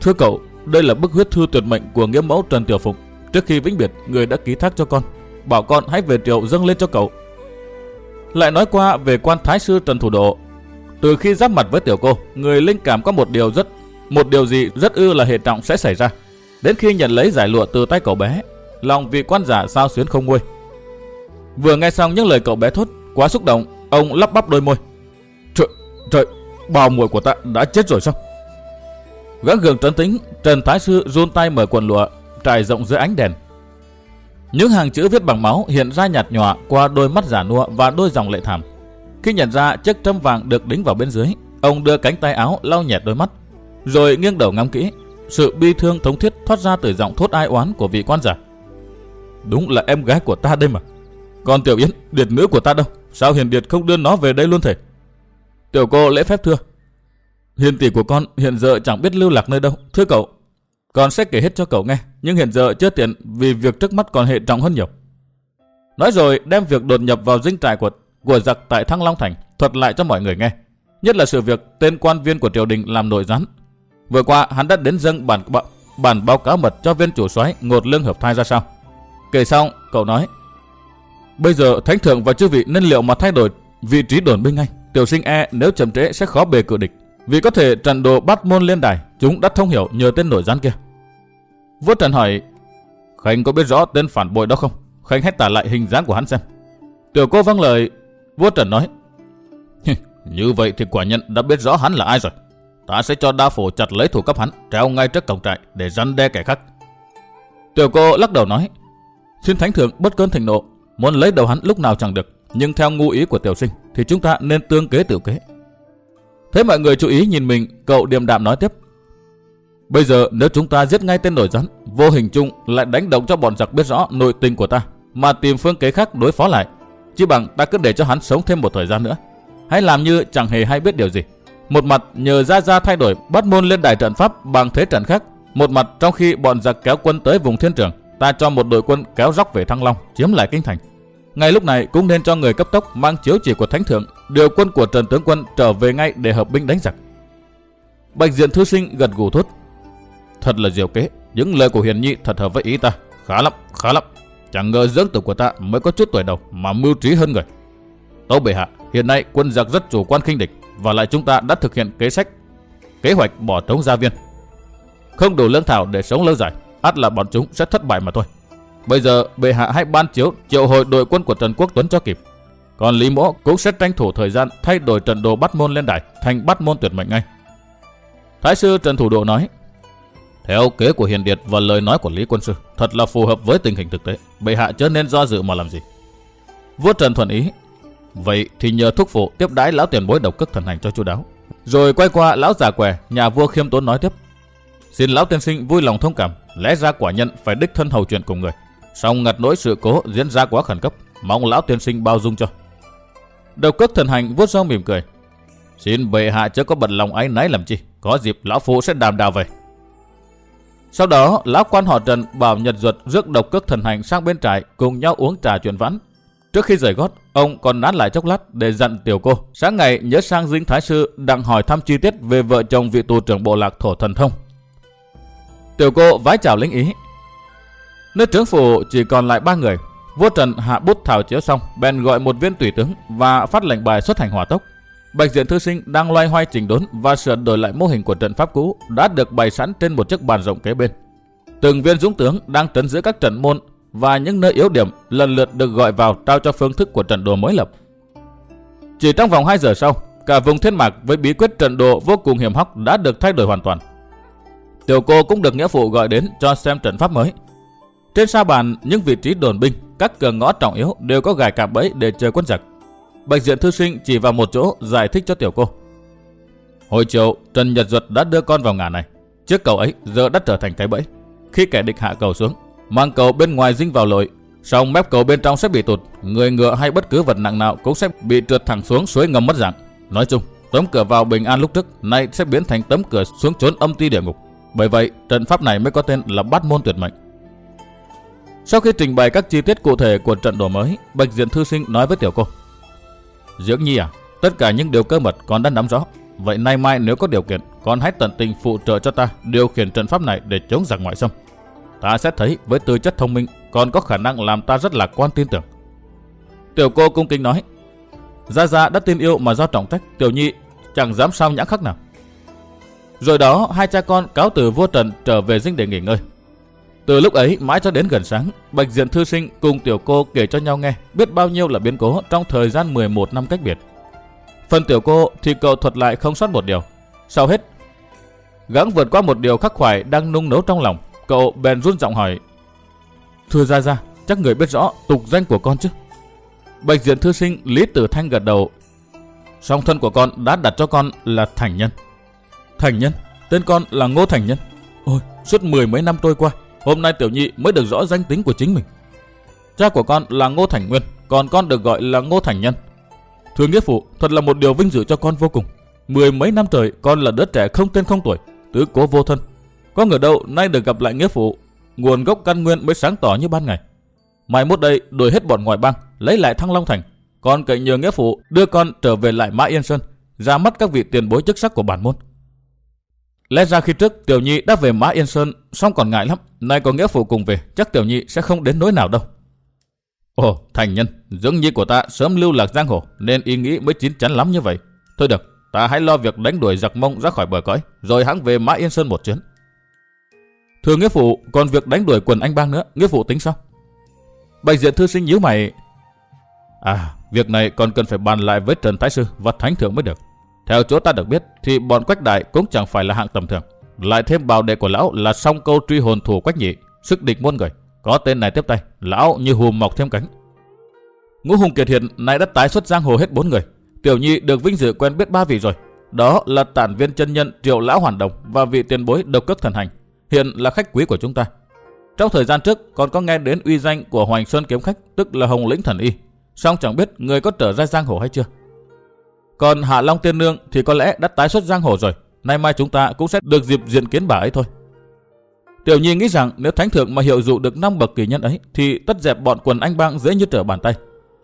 Thưa cậu, đây là bức huyết thư tuyệt mệnh của nghĩa mẫu Trần Tiểu Phục. Trước khi vĩnh biệt, người đã ký thác cho con. Bảo con hãy về triều dâng lên cho cậu. Lại nói qua về quan thái sư Trần Thủ Độ. Từ khi giáp mặt với tiểu cô, người linh cảm có một điều rất một điều gì rất ư là hệ trọng sẽ xảy ra. Đến khi nhận lấy giải lụa từ tay cậu bé, lòng vị quan giả sao xuyến không nguôi. Vừa nghe xong những lời cậu bé thốt, quá xúc động, ông lắp bắp đôi môi. Trời, trời, bào muội của ta đã chết rồi sao? Gã gường trấn tĩnh, Trần Thái Sư run tay mở quần lụa, trải rộng dưới ánh đèn. Những hàng chữ viết bằng máu hiện ra nhạt nhòa qua đôi mắt giả nua và đôi dòng lệ thảm. Khi nhận ra chiếc trâm vàng được đính vào bên dưới, ông đưa cánh tay áo lau nhẹt đôi mắt, rồi nghiêng đầu ngắm kỹ. Sự bi thương thống thiết thoát ra từ giọng thốt ai oán của vị quan giả. Đúng là em gái của ta đây mà. Còn Tiểu Yến, điệt nữ của ta đâu? Sao Hiền Điệt không đưa nó về đây luôn thể? Tiểu cô lễ phép thưa. Hiền tỷ của con hiện giờ chẳng biết lưu lạc nơi đâu. Thưa cậu, con sẽ kể hết cho cậu nghe. Nhưng hiện giờ chưa tiện vì việc trước mắt còn hệ trọng hơn nhiều. Nói rồi đem việc đột nhập vào dinh trại của của giặc tại Thăng Long Thành thuật lại cho mọi người nghe. Nhất là sự việc tên quan viên của triều đình làm nội gián. Vừa qua hắn đã đến dâng bản bản báo cáo mật cho viên chủ soái ngột lương hợp thai ra sao. Kể xong, cậu nói Bây giờ thánh thượng và chư vị nên liệu mà thay đổi vị trí đồn binh ngay. Tiểu sinh e nếu chậm trễ sẽ khó bề cự địch. Vì có thể trận đồ bắt môn lên đài, chúng đã thông hiểu nhờ tên nổi gián kia. Vua Trần hỏi, Khánh có biết rõ tên phản bội đó không? Khánh hãy tả lại hình dáng của hắn xem. Tiểu cô vâng lời, vua Trần nói, Như vậy thì quả nhân đã biết rõ hắn là ai rồi. Ta sẽ cho đa phổ chặt lấy thủ cấp hắn, treo ngay trước cổng trại để răn đe kẻ khác. Tiểu cô lắc đầu nói, Xin thánh thượng bất cơn thành nộ, muốn lấy đầu hắn lúc nào chẳng được, nhưng theo ngu ý của tiểu sinh thì chúng ta nên tương kế tiểu kế thế mọi người chú ý nhìn mình, cậu điềm đạm nói tiếp. Bây giờ nếu chúng ta giết ngay tên nổi rắn, vô hình chung lại đánh động cho bọn giặc biết rõ nội tình của ta, mà tìm phương kế khác đối phó lại. Chỉ bằng ta cứ để cho hắn sống thêm một thời gian nữa. Hãy làm như chẳng hề hay biết điều gì. Một mặt nhờ gia gia thay đổi bắt môn lên đài trận pháp bằng thế trận khác. Một mặt trong khi bọn giặc kéo quân tới vùng thiên trường, ta cho một đội quân kéo dốc về Thăng Long, chiếm lại kinh thành. Ngay lúc này cũng nên cho người cấp tốc mang chiếu chỉ của thánh thượng, điều quân của Trần tướng quân trở về ngay để hợp binh đánh giặc. Bạch Diện thư sinh gật gù thốt. Thật là diệu kế, những lời của Hiền Nhi thật hợp với ý ta. Khá lắm, khá lắm. Chẳng ngờ dưỡng tử của ta mới có chút tuổi đầu mà mưu trí hơn người. Tâu bệ hạ, hiện nay quân giặc rất chủ quan khinh địch và lại chúng ta đã thực hiện kế sách, kế hoạch bỏ trống gia viên. Không đủ lương thảo để sống lâu dài, ắt là bọn chúng sẽ thất bại mà thôi. Bây giờ bệ hạ hãy ban chiếu triệu hồi đội quân của Trần Quốc Tuấn cho kịp. Còn Lý Mỗ cũng sẽ tranh thủ thời gian thay đổi trận đồ bắt môn lên đài thành bắt môn tuyệt mệnh ngay. Thái sư Trần Thủ Độ nói, theo kế của Hiền Điệt và lời nói của Lý Quân Sư, thật là phù hợp với tình hình thực tế. Bệ hạ chớ nên do dự mà làm gì. Vua Trần thuận ý. Vậy thì nhờ thúc phụ tiếp đái lão tiền bối độc cất thần hành cho chú đáo. Rồi quay qua lão già què, nhà vua khiêm tốn nói tiếp. Xin lão tiên sinh vui lòng thông cảm, lẽ ra quả nhân phải đích thân hầu chuyện cùng người. Song ngặt nỗi sự cố diễn ra quá khẩn cấp, mong lão tiên sinh bao dung cho. Độc cất thần hành vuốt râu mỉm cười. Xin bệ hạ chớ có bận lòng ấy nấy làm chi, có dịp lão phụ sẽ đàm đào về. Sau đó, lão quan họ Trần bảo Nhật Duật rước độc cước thần hành sang bên trại cùng nhau uống trà chuyện vãn. Trước khi rời gót, ông còn nán lại chốc lát để dặn tiểu cô. Sáng ngày nhớ sang dinh thái sư đặng hỏi thăm chi tiết về vợ chồng vị tù trưởng bộ lạc thổ thần thông. Tiểu cô vái chào lính ý. Nơi trướng phủ chỉ còn lại ba người. Vua Trần hạ bút thảo chiếu xong, bèn gọi một viên tùy tướng và phát lệnh bài xuất hành hỏa tốc. Bạch Diện Thư Sinh đang loay hoay chỉnh đốn và sửa đổi lại mô hình của trận pháp cũ đã được bày sẵn trên một chiếc bàn rộng kế bên. Từng viên dũng tướng đang trấn giữ các trận môn và những nơi yếu điểm lần lượt được gọi vào trao cho phương thức của trận đồ mới lập. Chỉ trong vòng 2 giờ sau, cả vùng thiên mạc với bí quyết trận đồ vô cùng hiểm hóc đã được thay đổi hoàn toàn. Tiểu cô cũng được nghĩa phụ gọi đến cho xem trận pháp mới. Trên sa bàn, những vị trí đồn binh, các cửa ngõ trọng yếu đều có gài cạm bẫy để chờ quân giặc. Bạch diện thư sinh chỉ vào một chỗ giải thích cho tiểu cô. Hồi chiều, Trần Nhật Duật đã đưa con vào ngả này. Chiếc cầu ấy giờ đã trở thành cái bẫy. Khi kẻ địch hạ cầu xuống, mang cầu bên ngoài dính vào lội, song mép cầu bên trong sẽ bị tụt, người ngựa hay bất cứ vật nặng nào cũng sẽ bị trượt thẳng xuống suối ngầm mất dạng. Nói chung, tấm cửa vào bình an lúc trước nay sẽ biến thành tấm cửa xuống chốn âm ti địa ngục. Bởi vậy, trận pháp này mới có tên là Bát môn tuyệt mệnh. Sau khi trình bày các chi tiết cụ thể của trận đổ mới, Bạch Diện thư sinh nói với tiểu cô: Dưỡng Nhi à, tất cả những điều cơ mật con đã nắm rõ. Vậy nay mai nếu có điều kiện, con hãy tận tình phụ trợ cho ta điều khiển trận pháp này để chống giặc ngoại xâm. Ta sẽ thấy với tư chất thông minh, con có khả năng làm ta rất lạc quan tin tưởng. Tiểu cô cung kính nói, Gia Gia đã tin yêu mà do trọng trách, Tiểu Nhi chẳng dám sao nhãn khắc nào. Rồi đó, hai cha con cáo từ vua Trần trở về dinh để nghỉ ngơi. Từ lúc ấy mãi cho đến gần sáng, Bạch Diện Thư Sinh cùng tiểu cô kể cho nhau nghe biết bao nhiêu là biến cố trong thời gian 11 năm cách biệt. Phần tiểu cô thì cậu thuật lại không sót một điều. Sau hết, gắng vượt qua một điều khắc khoải đang nung nấu trong lòng, cậu bèn run giọng hỏi. Thưa ra ra, chắc người biết rõ tục danh của con chứ? Bạch Diện Thư Sinh Lý Tử Thanh gật đầu. Song thân của con đã đặt cho con là Thành Nhân. Thành Nhân? Tên con là Ngô Thành Nhân. Ôi, suốt mười mấy năm trôi qua, Hôm nay Tiểu Nhị mới được rõ danh tính của chính mình. Cha của con là Ngô Thành Nguyên, còn con được gọi là Ngô Thành Nhân. Thưa nghĩa phụ, thật là một điều vinh dự cho con vô cùng. Mười mấy năm trời, con là đứa trẻ không tên không tuổi, tứ cố vô thân. Có ngờ đâu nay được gặp lại nghĩa phụ, nguồn gốc căn nguyên mới sáng tỏ như ban ngày. Mai mốt đây đuổi hết bọn ngoài bang, lấy lại Thăng Long Thành. Con cậy nhờ nghĩa phụ đưa con trở về lại Mã Yên Sơn, ra mắt các vị tiền bối chức sắc của bản môn. Lẽ ra khi trước Tiểu Nhi đã về Mã Yên Sơn, xong còn ngại lắm. Nay có nghĩa phụ cùng về, chắc Tiểu Nhi sẽ không đến nỗi nào đâu. Ồ, thành nhân, dưỡng nhi của ta sớm lưu lạc giang hồ, nên ý nghĩ mới chín chắn lắm như vậy. Thôi được, ta hãy lo việc đánh đuổi giặc mông ra khỏi bờ cõi, rồi hãng về Mã Yên Sơn một chuyến. Thưa nghĩa phụ, còn việc đánh đuổi quần anh bang nữa, nghĩa phụ tính sao? Bạch diện thư sinh nhíu mày. À, việc này còn cần phải bàn lại với Trần Thái Sư và Thánh Thượng mới được. Theo chỗ ta được biết thì bọn Quách Đại cũng chẳng phải là hạng tầm thường. Lại thêm bào đệ của lão là song câu truy hồn thủ Quách Nhị, sức địch muôn người. Có tên này tiếp tay, lão như hùm mọc thêm cánh. Ngũ Hùng Kiệt Hiện nay đã tái xuất giang hồ hết bốn người. Tiểu Nhi được vinh dự quen biết ba vị rồi. Đó là tản viên chân nhân Triệu Lão Hoàn Đồng và vị tiền bối độc cất thần hành, hiện là khách quý của chúng ta. Trong thời gian trước còn có nghe đến uy danh của Hoành Sơn Kiếm Khách, tức là Hồng Lĩnh Thần Y, song chẳng biết người có trở ra giang hồ hay chưa. Còn Hạ Long Tiên Nương thì có lẽ đã tái xuất giang hồ rồi, nay mai chúng ta cũng sẽ được dịp diện kiến bà ấy thôi. Tiểu Nhi nghĩ rằng nếu Thánh Thượng mà hiệu dụ được năm bậc kỳ nhân ấy thì tất dẹp bọn quần anh bang dễ như trở bàn tay.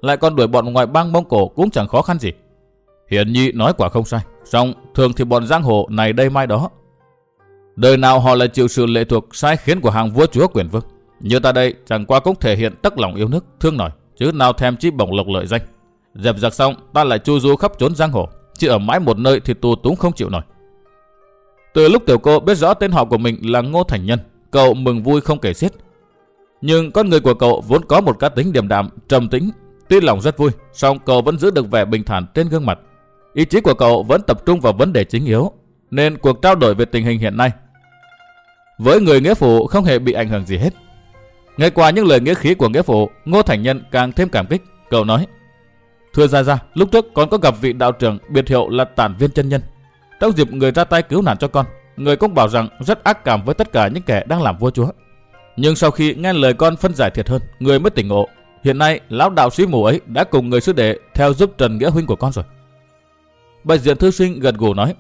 Lại còn đuổi bọn ngoài bang Mông Cổ cũng chẳng khó khăn gì. Hiển Nhi nói quả không sai. Song thường thì bọn giang hồ này đây mai đó. Đời nào họ lại chịu sự lệ thuộc sai khiến của hàng vua chúa quyền vương. Như ta đây chẳng qua cũng thể hiện tất lòng yêu nước, thương nổi, chứ nào thèm chi bổng lộc lợi danh. Dẹp giặc xong ta lại chu du khắp trốn giang hồ, chỉ ở mãi một nơi thì tù túng không chịu nổi. Từ lúc tiểu cô biết rõ tên họ của mình là Ngô Thành Nhân, cậu mừng vui không kể xiết. Nhưng con người của cậu vốn có một cá tính điềm đạm, trầm tĩnh, tuy lòng rất vui, song cậu vẫn giữ được vẻ bình thản trên gương mặt. Ý chí của cậu vẫn tập trung vào vấn đề chính yếu, nên cuộc trao đổi về tình hình hiện nay với người nghĩa phụ không hề bị ảnh hưởng gì hết. Nghe qua những lời nghĩa khí của nghĩa phụ, Ngô Thành Nhân càng thêm cảm kích. Cậu nói, Thưa Gia Gia, lúc trước con có gặp vị đạo trưởng biệt hiệu là Tản Viên chân Nhân. Trong dịp người ra tay cứu nạn cho con, người cũng bảo rằng rất ác cảm với tất cả những kẻ đang làm vua chúa. Nhưng sau khi nghe lời con phân giải thiệt hơn, người mới tỉnh ngộ. Hiện nay, lão đạo sĩ mù ấy đã cùng người sư đệ theo giúp Trần Nghĩa Huynh của con rồi. Bạch diện thư sinh gật gù nói,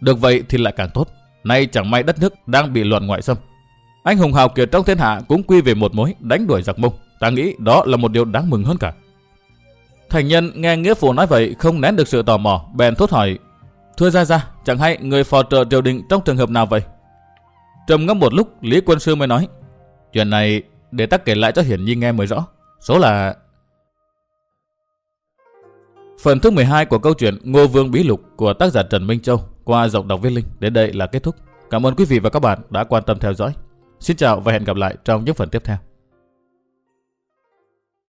được vậy thì lại càng tốt. Nay chẳng may đất nước đang bị loạn ngoại xâm. Anh hùng hào kiệt trong thiên hạ cũng quy về một mối đánh đuổi giặc mông. Ta nghĩ đó là một điều đáng mừng hơn cả. Thành nhân nghe nghĩa phụ nói vậy không nén được sự tò mò, bèn thốt hỏi. Thưa ra ra, chẳng hay người phò trợ triều đình trong trường hợp nào vậy? Trầm ngâm một lúc, Lý Quân Sư mới nói. Chuyện này để ta kể lại cho Hiển Nhi nghe mới rõ. Số là... Phần thứ 12 của câu chuyện Ngô Vương Bí Lục của tác giả Trần Minh Châu qua giọng đọc viên linh đến đây là kết thúc. Cảm ơn quý vị và các bạn đã quan tâm theo dõi. Xin chào và hẹn gặp lại trong những phần tiếp theo.